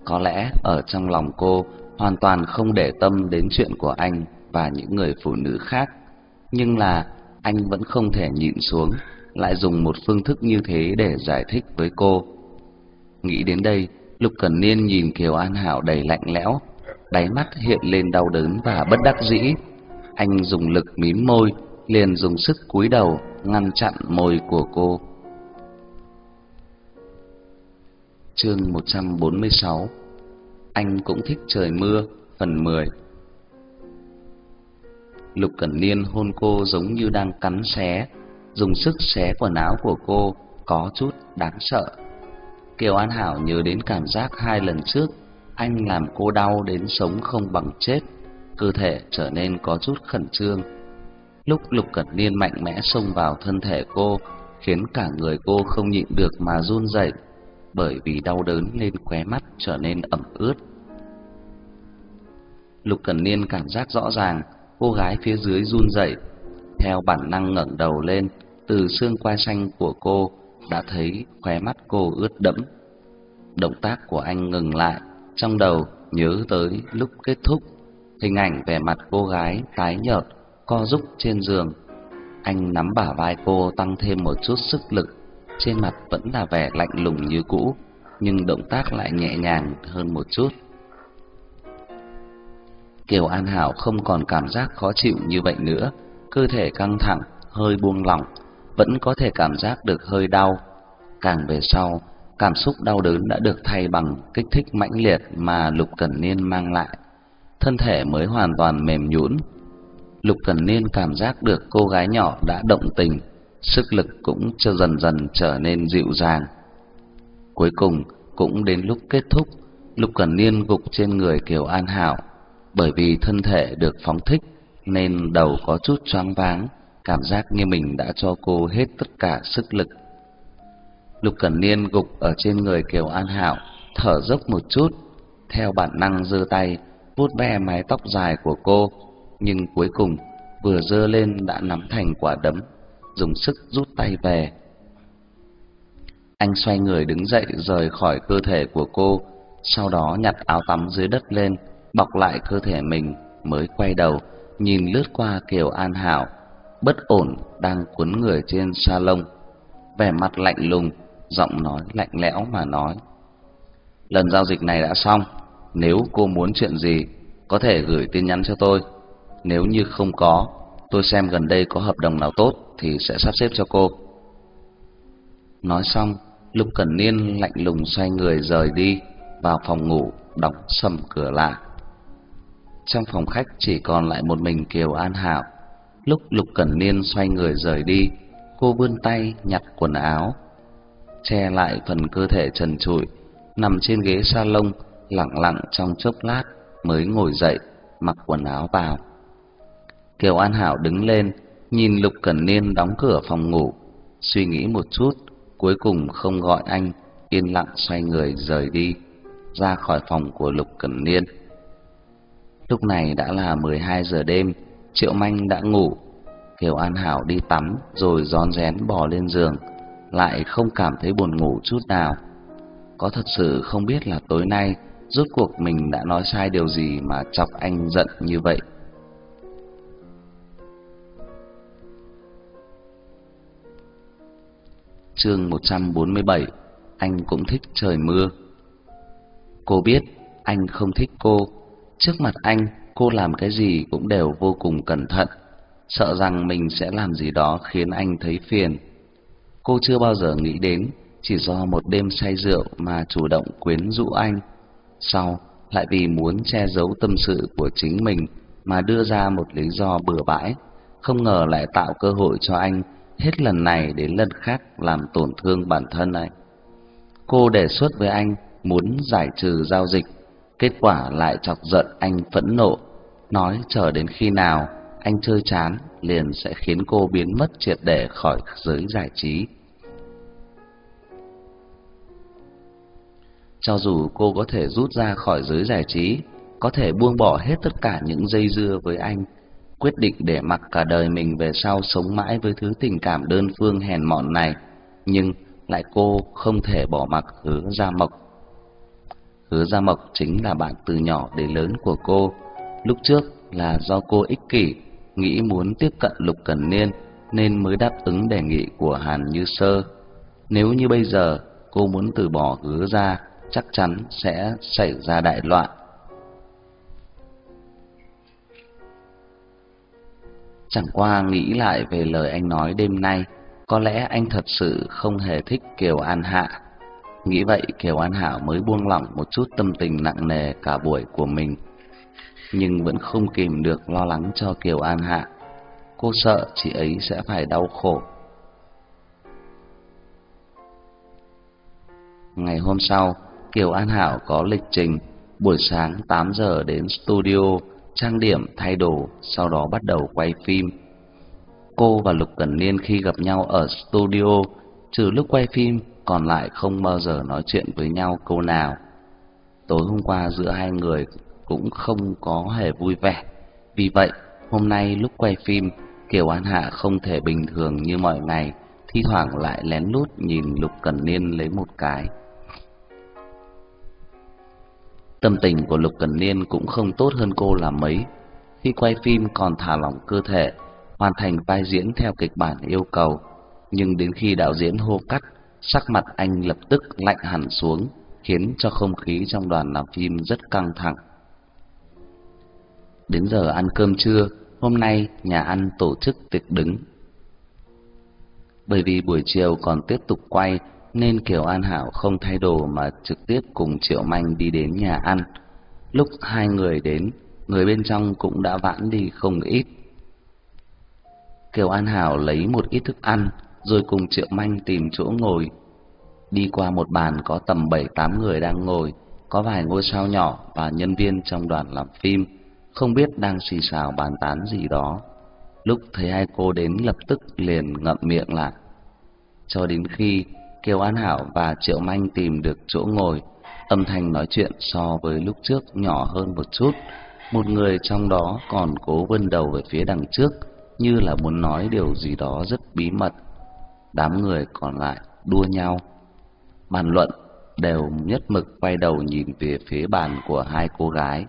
Có lẽ ở trong lòng cô hoàn toàn không để tâm đến chuyện của anh và những người phụ nữ khác, nhưng là anh vẫn không thể nhịn xuống, lại dùng một phương thức như thế để giải thích với cô. Nghĩ đến đây, Lục Cẩn Niên nhìn Kiều An Hảo đầy lạnh lẽo, đáy mắt hiện lên đau đớn và bất đắc dĩ. Anh dùng lực mím môi, liền dùng sức cúi đầu ngăn chặn môi của cô. Chương 146 anh cũng thích trời mưa, phần 10 Lục Cẩn Niên hôn cô giống như đang cắn xé, dùng sức xé quần áo của cô có chút đáng sợ. Kiều An Hảo nhớ đến cảm giác hai lần trước anh làm cô đau đến sống không bằng chết, cơ thể trở nên có chút khẩn trương. Lúc Lục Cẩn Niên mạnh mẽ xông vào thân thể cô, khiến cả người cô không nhịn được mà run rẩy, bởi vì đau đớn nên khóe mắt trở nên ẩm ướt. Lục Cẩn Niên cảm giác rõ ràng, cô gái phía dưới run rẩy, theo bản năng ngẩng đầu lên, từ xương quai xanh của cô đã thấy khóe mắt cô ướt đẫm. Động tác của anh ngừng lại, trong đầu nhớ tới lúc kết thúc, hình ảnh vẻ mặt cô gái tái nhợt co rúc trên giường. Anh nắm bả vai cô tăng thêm một chút sức lực, trên mặt vẫn là vẻ lạnh lùng như cũ, nhưng động tác lại nhẹ nhàng hơn một chút. Kiều An Hảo không còn cảm giác khó chịu như vậy nữa, cơ thể căng thẳng, hơi buông lỏng, vẫn có thể cảm giác được hơi đau. Càng về sau, cảm xúc đau đớn đã được thay bằng kích thích mãnh liệt mà Lục Cẩn Niên mang lại. Thân thể mới hoàn toàn mềm nhũn. Lục Cẩn Niên cảm giác được cô gái nhỏ đã động tình, sức lực cũng cho dần dần trở nên dịu dàng. Cuối cùng cũng đến lúc kết thúc, Lục Cẩn Niên gục trên người Kiều An hạo, bởi vì thân thể được phóng thích nên đầu có chút choáng váng, cảm giác như mình đã cho cô hết tất cả sức lực. Lục Cẩn Niên gục ở trên người Kiều An Hạo, thở dốc một chút, theo bản năng giơ tay vuốt ve mái tóc dài của cô, nhưng cuối cùng vừa giơ lên đã nắm thành quả đấm, dùng sức rút tay về. Anh xoay người đứng dậy rời khỏi cơ thể của cô, sau đó nhặt áo tắm dưới đất lên, bọc lại cơ thể mình, mới quay đầu nhìn lướt qua Kiều An Hảo, bất ổn đang cuốn người trên salon, vẻ mặt lạnh lùng giọng nói lạnh lẽo mà nói. Lần giao dịch này đã xong, nếu cô muốn chuyện gì, có thể gửi tin nhắn cho tôi. Nếu như không có, tôi xem gần đây có hợp đồng nào tốt thì sẽ sắp xếp cho cô. Nói xong, Lục Cẩn Niên lạnh lùng xoay người rời đi vào phòng ngủ, đóng sầm cửa lại. trong phòng khách chỉ còn lại một mình Kiều An Hạo. Lúc Lục Cẩn Niên xoay người rời đi, cô vươn tay nhặt quần áo, che lại phần cơ thể trần trụi, nằm trên ghế salon lặng lặng trong chốc lát mới ngồi dậy, mặc quần áo vào. Kiều An Hảo đứng lên, nhìn Lục Cẩn Niên đóng cửa phòng ngủ, suy nghĩ một chút, cuối cùng không gọi anh, yên lặng xoay người rời đi, ra khỏi phòng của Lục Cẩn Niên. Lúc này đã là 12 giờ đêm, Triệu Manh đã ngủ. Kiều An Hảo đi tắm rồi rón rén bò lên giường, lại không cảm thấy buồn ngủ chút nào. Có thật sự không biết là tối nay rốt cuộc mình đã nói sai điều gì mà chọc anh giận như vậy. Chương 147 Anh cũng thích trời mưa. Cô biết anh không thích cô. Trước mặt anh, cô làm cái gì cũng đều vô cùng cẩn thận. Sợ rằng mình sẽ làm gì đó khiến anh thấy phiền. Cô chưa bao giờ nghĩ đến, Chỉ do một đêm say rượu mà chủ động quyến rũ anh. Sau, lại vì muốn che giấu tâm sự của chính mình Mà đưa ra một lý do bừa bãi, Không ngờ lại tạo cơ hội cho anh hết lần này đến lần khác làm tổn thương bản thân anh. Cô đề xuất với anh muốn giải trừ giao dịch, kết quả lại chọc giận anh phẫn nộ, nói chờ đến khi nào anh chơi chán liền sẽ khiến cô biến mất triệt để khỏi giới giải trí. Cho dù cô có thể rút ra khỏi giới giải trí, có thể buông bỏ hết tất cả những dây dưa với anh, quyết định để mặc cả đời mình về sau sống mãi với thứ tình cảm đơn phương hèn mọn này, nhưng lại cô không thể bỏ mặc Hứa Gia Mộc. Hứa Gia Mộc chính là bạn từ nhỏ đến lớn của cô. Lúc trước là do cô ích kỷ, nghĩ muốn tiếp cận Lục Cẩn Niên nên mới đáp ứng đề nghị của Hàn Như Sơ. Nếu như bây giờ cô muốn từ bỏ Hứa Gia, chắc chắn sẽ xảy ra đại loạn. Chẳng qua nghĩ lại về lời anh nói đêm nay, có lẽ anh thật sự không hề thích Kiều An Hạ. Nghĩ vậy Kiều An Hạ mới buông lỏng một chút tâm tình nặng nề cả buổi của mình. Nhưng vẫn không kìm được lo lắng cho Kiều An Hạ. Cô sợ chị ấy sẽ phải đau khổ. Ngày hôm sau, Kiều An Hảo có lịch trình buổi sáng 8 giờ đến studio trang điểm, thay đồ, sau đó bắt đầu quay phim. Cô và Lục Cẩn Niên khi gặp nhau ở studio, trừ lúc quay phim còn lại không bao giờ nói chuyện với nhau câu nào. Tối hôm qua giữa hai người cũng không có hề vui vẻ. Vì vậy, hôm nay lúc quay phim, Kiều An Hạ không thể bình thường như mọi ngày, thi thoảng lại lén lút nhìn Lục Cẩn Niên lấy một cái. Tâm tình của Lục Cẩn Niên cũng không tốt hơn cô là mấy. Khi quay phim còn thả lỏng cơ thể, hoàn thành vai diễn theo kịch bản yêu cầu, nhưng đến khi đạo diễn hô cắt, sắc mặt anh lập tức lạnh hẳn xuống, khiến cho không khí trong đoàn làm phim rất căng thẳng. Đến giờ ăn cơm trưa, hôm nay nhà ăn tổ chức tiệc đứng. Bởi vì buổi chiều còn tiếp tục quay nên Kiều An Hảo không thay đồ mà trực tiếp cùng Triệu Manh đi đến nhà ăn. Lúc hai người đến, người bên trong cũng đã vãn đi không ít. Kiều An Hảo lấy một ít thức ăn, rồi cùng Triệu Manh tìm chỗ ngồi. Đi qua một bàn có tầm bảy tám người đang ngồi, có vài ngôi sao nhỏ và nhân viên trong đoàn làm phim, không biết đang xì xào bàn tán gì đó. Lúc thấy hai cô đến lập tức liền ngậm miệng lại. Cho đến khi Kiều An Hảo và Triệu Manh tìm được chỗ ngồi, âm thanh nói chuyện so với lúc trước nhỏ hơn một chút. Một người trong đó còn cố vươn đầu về phía đằng trước, như là muốn nói điều gì đó rất bí mật. Đám người còn lại đua nhau bàn luận, đều nhất mực quay đầu nhìn về phía bàn của hai cô gái.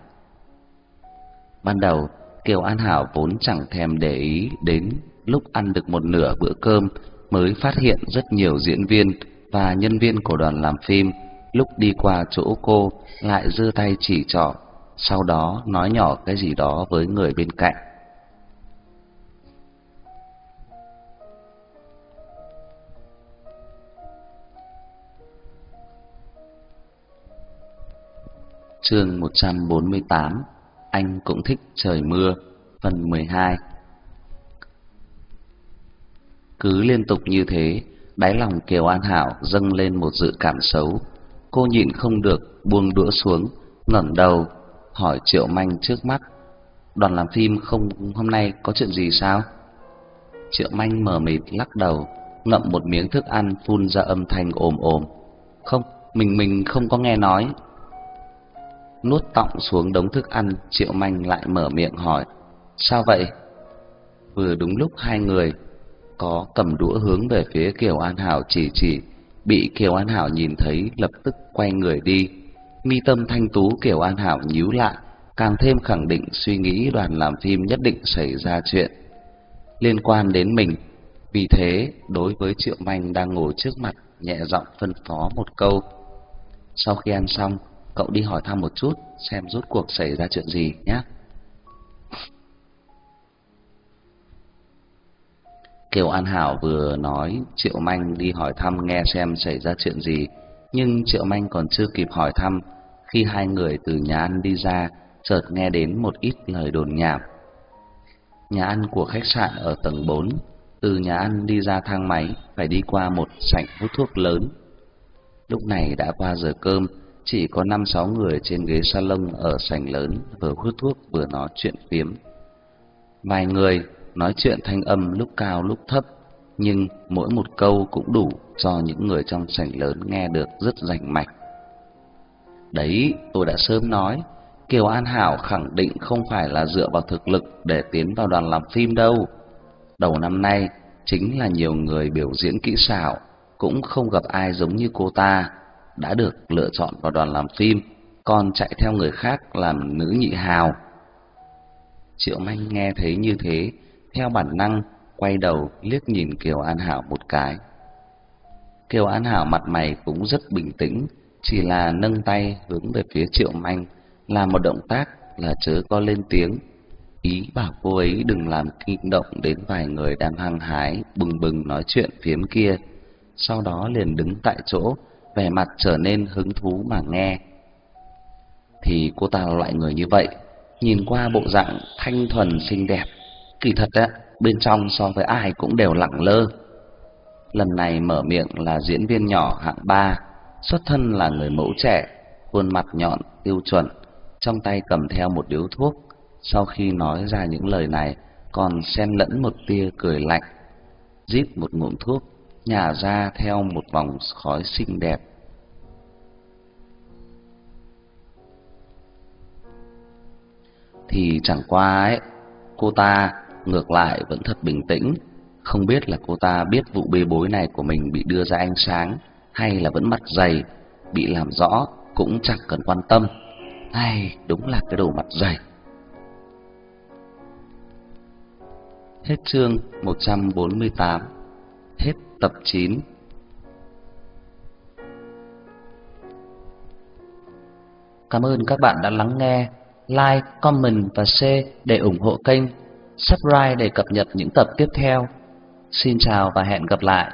Ban đầu, Kiều An Hảo vốn chẳng thèm để ý đến lúc ăn được một nửa bữa cơm mới phát hiện rất nhiều diễn viên và nhân viên của đoàn làm phim lúc đi qua chỗ cô lại giơ tay chỉ trỏ, sau đó nói nhỏ cái gì đó với người bên cạnh. Chương 148 anh cũng thích trời mưa. Phần 12 cứ liên tục như thế, đáy lòng Kiều An Hảo dâng lên một dự cảm xấu. Cô nhịn không được, buông đũa xuống, ngẩng đầu, hỏi Triệu Manh trước mắt. Đoàn làm phim không hôm nay có chuyện gì sao? Triệu Manh mờ mịt lắc đầu, ngậm một miếng thức ăn phun ra âm thanh ồm ồm. Không, mình mình không có nghe nói. Nuốt tọng xuống đống thức ăn, Triệu Manh lại mở miệng hỏi, sao vậy? Vừa đúng lúc hai người có cầm đũa hướng về phía Kiều An Hảo chỉ chỉ, bị Kiều An Hảo nhìn thấy lập tức quay người đi. Mi tâm thanh tú Kiều An Hảo nhíu lại, càng thêm khẳng định suy nghĩ đoàn làm phim nhất định xảy ra chuyện liên quan đến mình. Vì thế, đối với Triệu Manh đang ngồi trước mặt, nhẹ giọng phân phó một câu. Sau khi ăn xong, cậu đi hỏi thăm một chút xem rốt cuộc xảy ra chuyện gì nhé. Kiều An Hảo vừa nói Triệu Manh đi hỏi thăm nghe xem xảy ra chuyện gì, nhưng Triệu Manh còn chưa kịp hỏi thăm, khi hai người từ nhà ăn đi ra, chợt nghe đến một ít lời đồn nhảm. Nhà ăn của khách sạn ở tầng 4, từ nhà ăn đi ra thang máy phải đi qua một sảnh hút thuốc lớn. Lúc này đã qua giờ cơm, chỉ có năm sáu người trên ghế salon ở sảnh lớn vừa hút thuốc vừa nói chuyện phiếm. Vài người nói chuyện thanh âm lúc cao lúc thấp, nhưng mỗi một câu cũng đủ cho những người trong sảnh lớn nghe được rất rành mạch. Đấy, tôi đã sớm nói, Kiều An Hảo khẳng định không phải là dựa vào thực lực để tiến vào đoàn làm phim đâu. Đầu năm nay chính là nhiều người biểu diễn kỹ xảo, cũng không gặp ai giống như cô ta đã được lựa chọn vào đoàn làm phim, còn chạy theo người khác làm nữ nhị hào. Triệu Manh nghe thấy như thế, theo bản năng quay đầu liếc nhìn Kiều An Hảo một cái. Kiều An Hảo mặt mày cũng rất bình tĩnh, chỉ là nâng tay hướng về phía Triệu Manh, làm một động tác là chớ có lên tiếng, ý bảo cô ấy đừng làm kinh động đến vài người đang hăng hái bừng bừng nói chuyện phiếm kia. Sau đó liền đứng tại chỗ, vẻ mặt trở nên hứng thú mà nghe. Thì cô ta là loại người như vậy, nhìn qua bộ dạng thanh thuần xinh đẹp, kỳ thật á, bên trong so với ai cũng đều lặng lơ. Lần này mở miệng là diễn viên nhỏ hạng ba, xuất thân là người mẫu trẻ, khuôn mặt nhọn, tiêu chuẩn, trong tay cầm theo một điếu thuốc. Sau khi nói ra những lời này, còn xen lẫn một tia cười lạnh, rít một ngụm thuốc, nhả ra theo một vòng khói xinh đẹp. Thì chẳng qua ấy, cô ta ngược lại vẫn thật bình tĩnh, không biết là cô ta biết vụ bê bối này của mình bị đưa ra ánh sáng hay là vẫn mặt dày, bị làm rõ cũng chẳng cần quan tâm. Ai, đúng là cái đồ mặt dày. Hết chương 148. Hết tập 9. Cảm ơn các bạn đã lắng nghe. Like, comment và share để ủng hộ kênh. Subscribe để cập nhật những tập tiếp theo. Xin chào và hẹn gặp lại.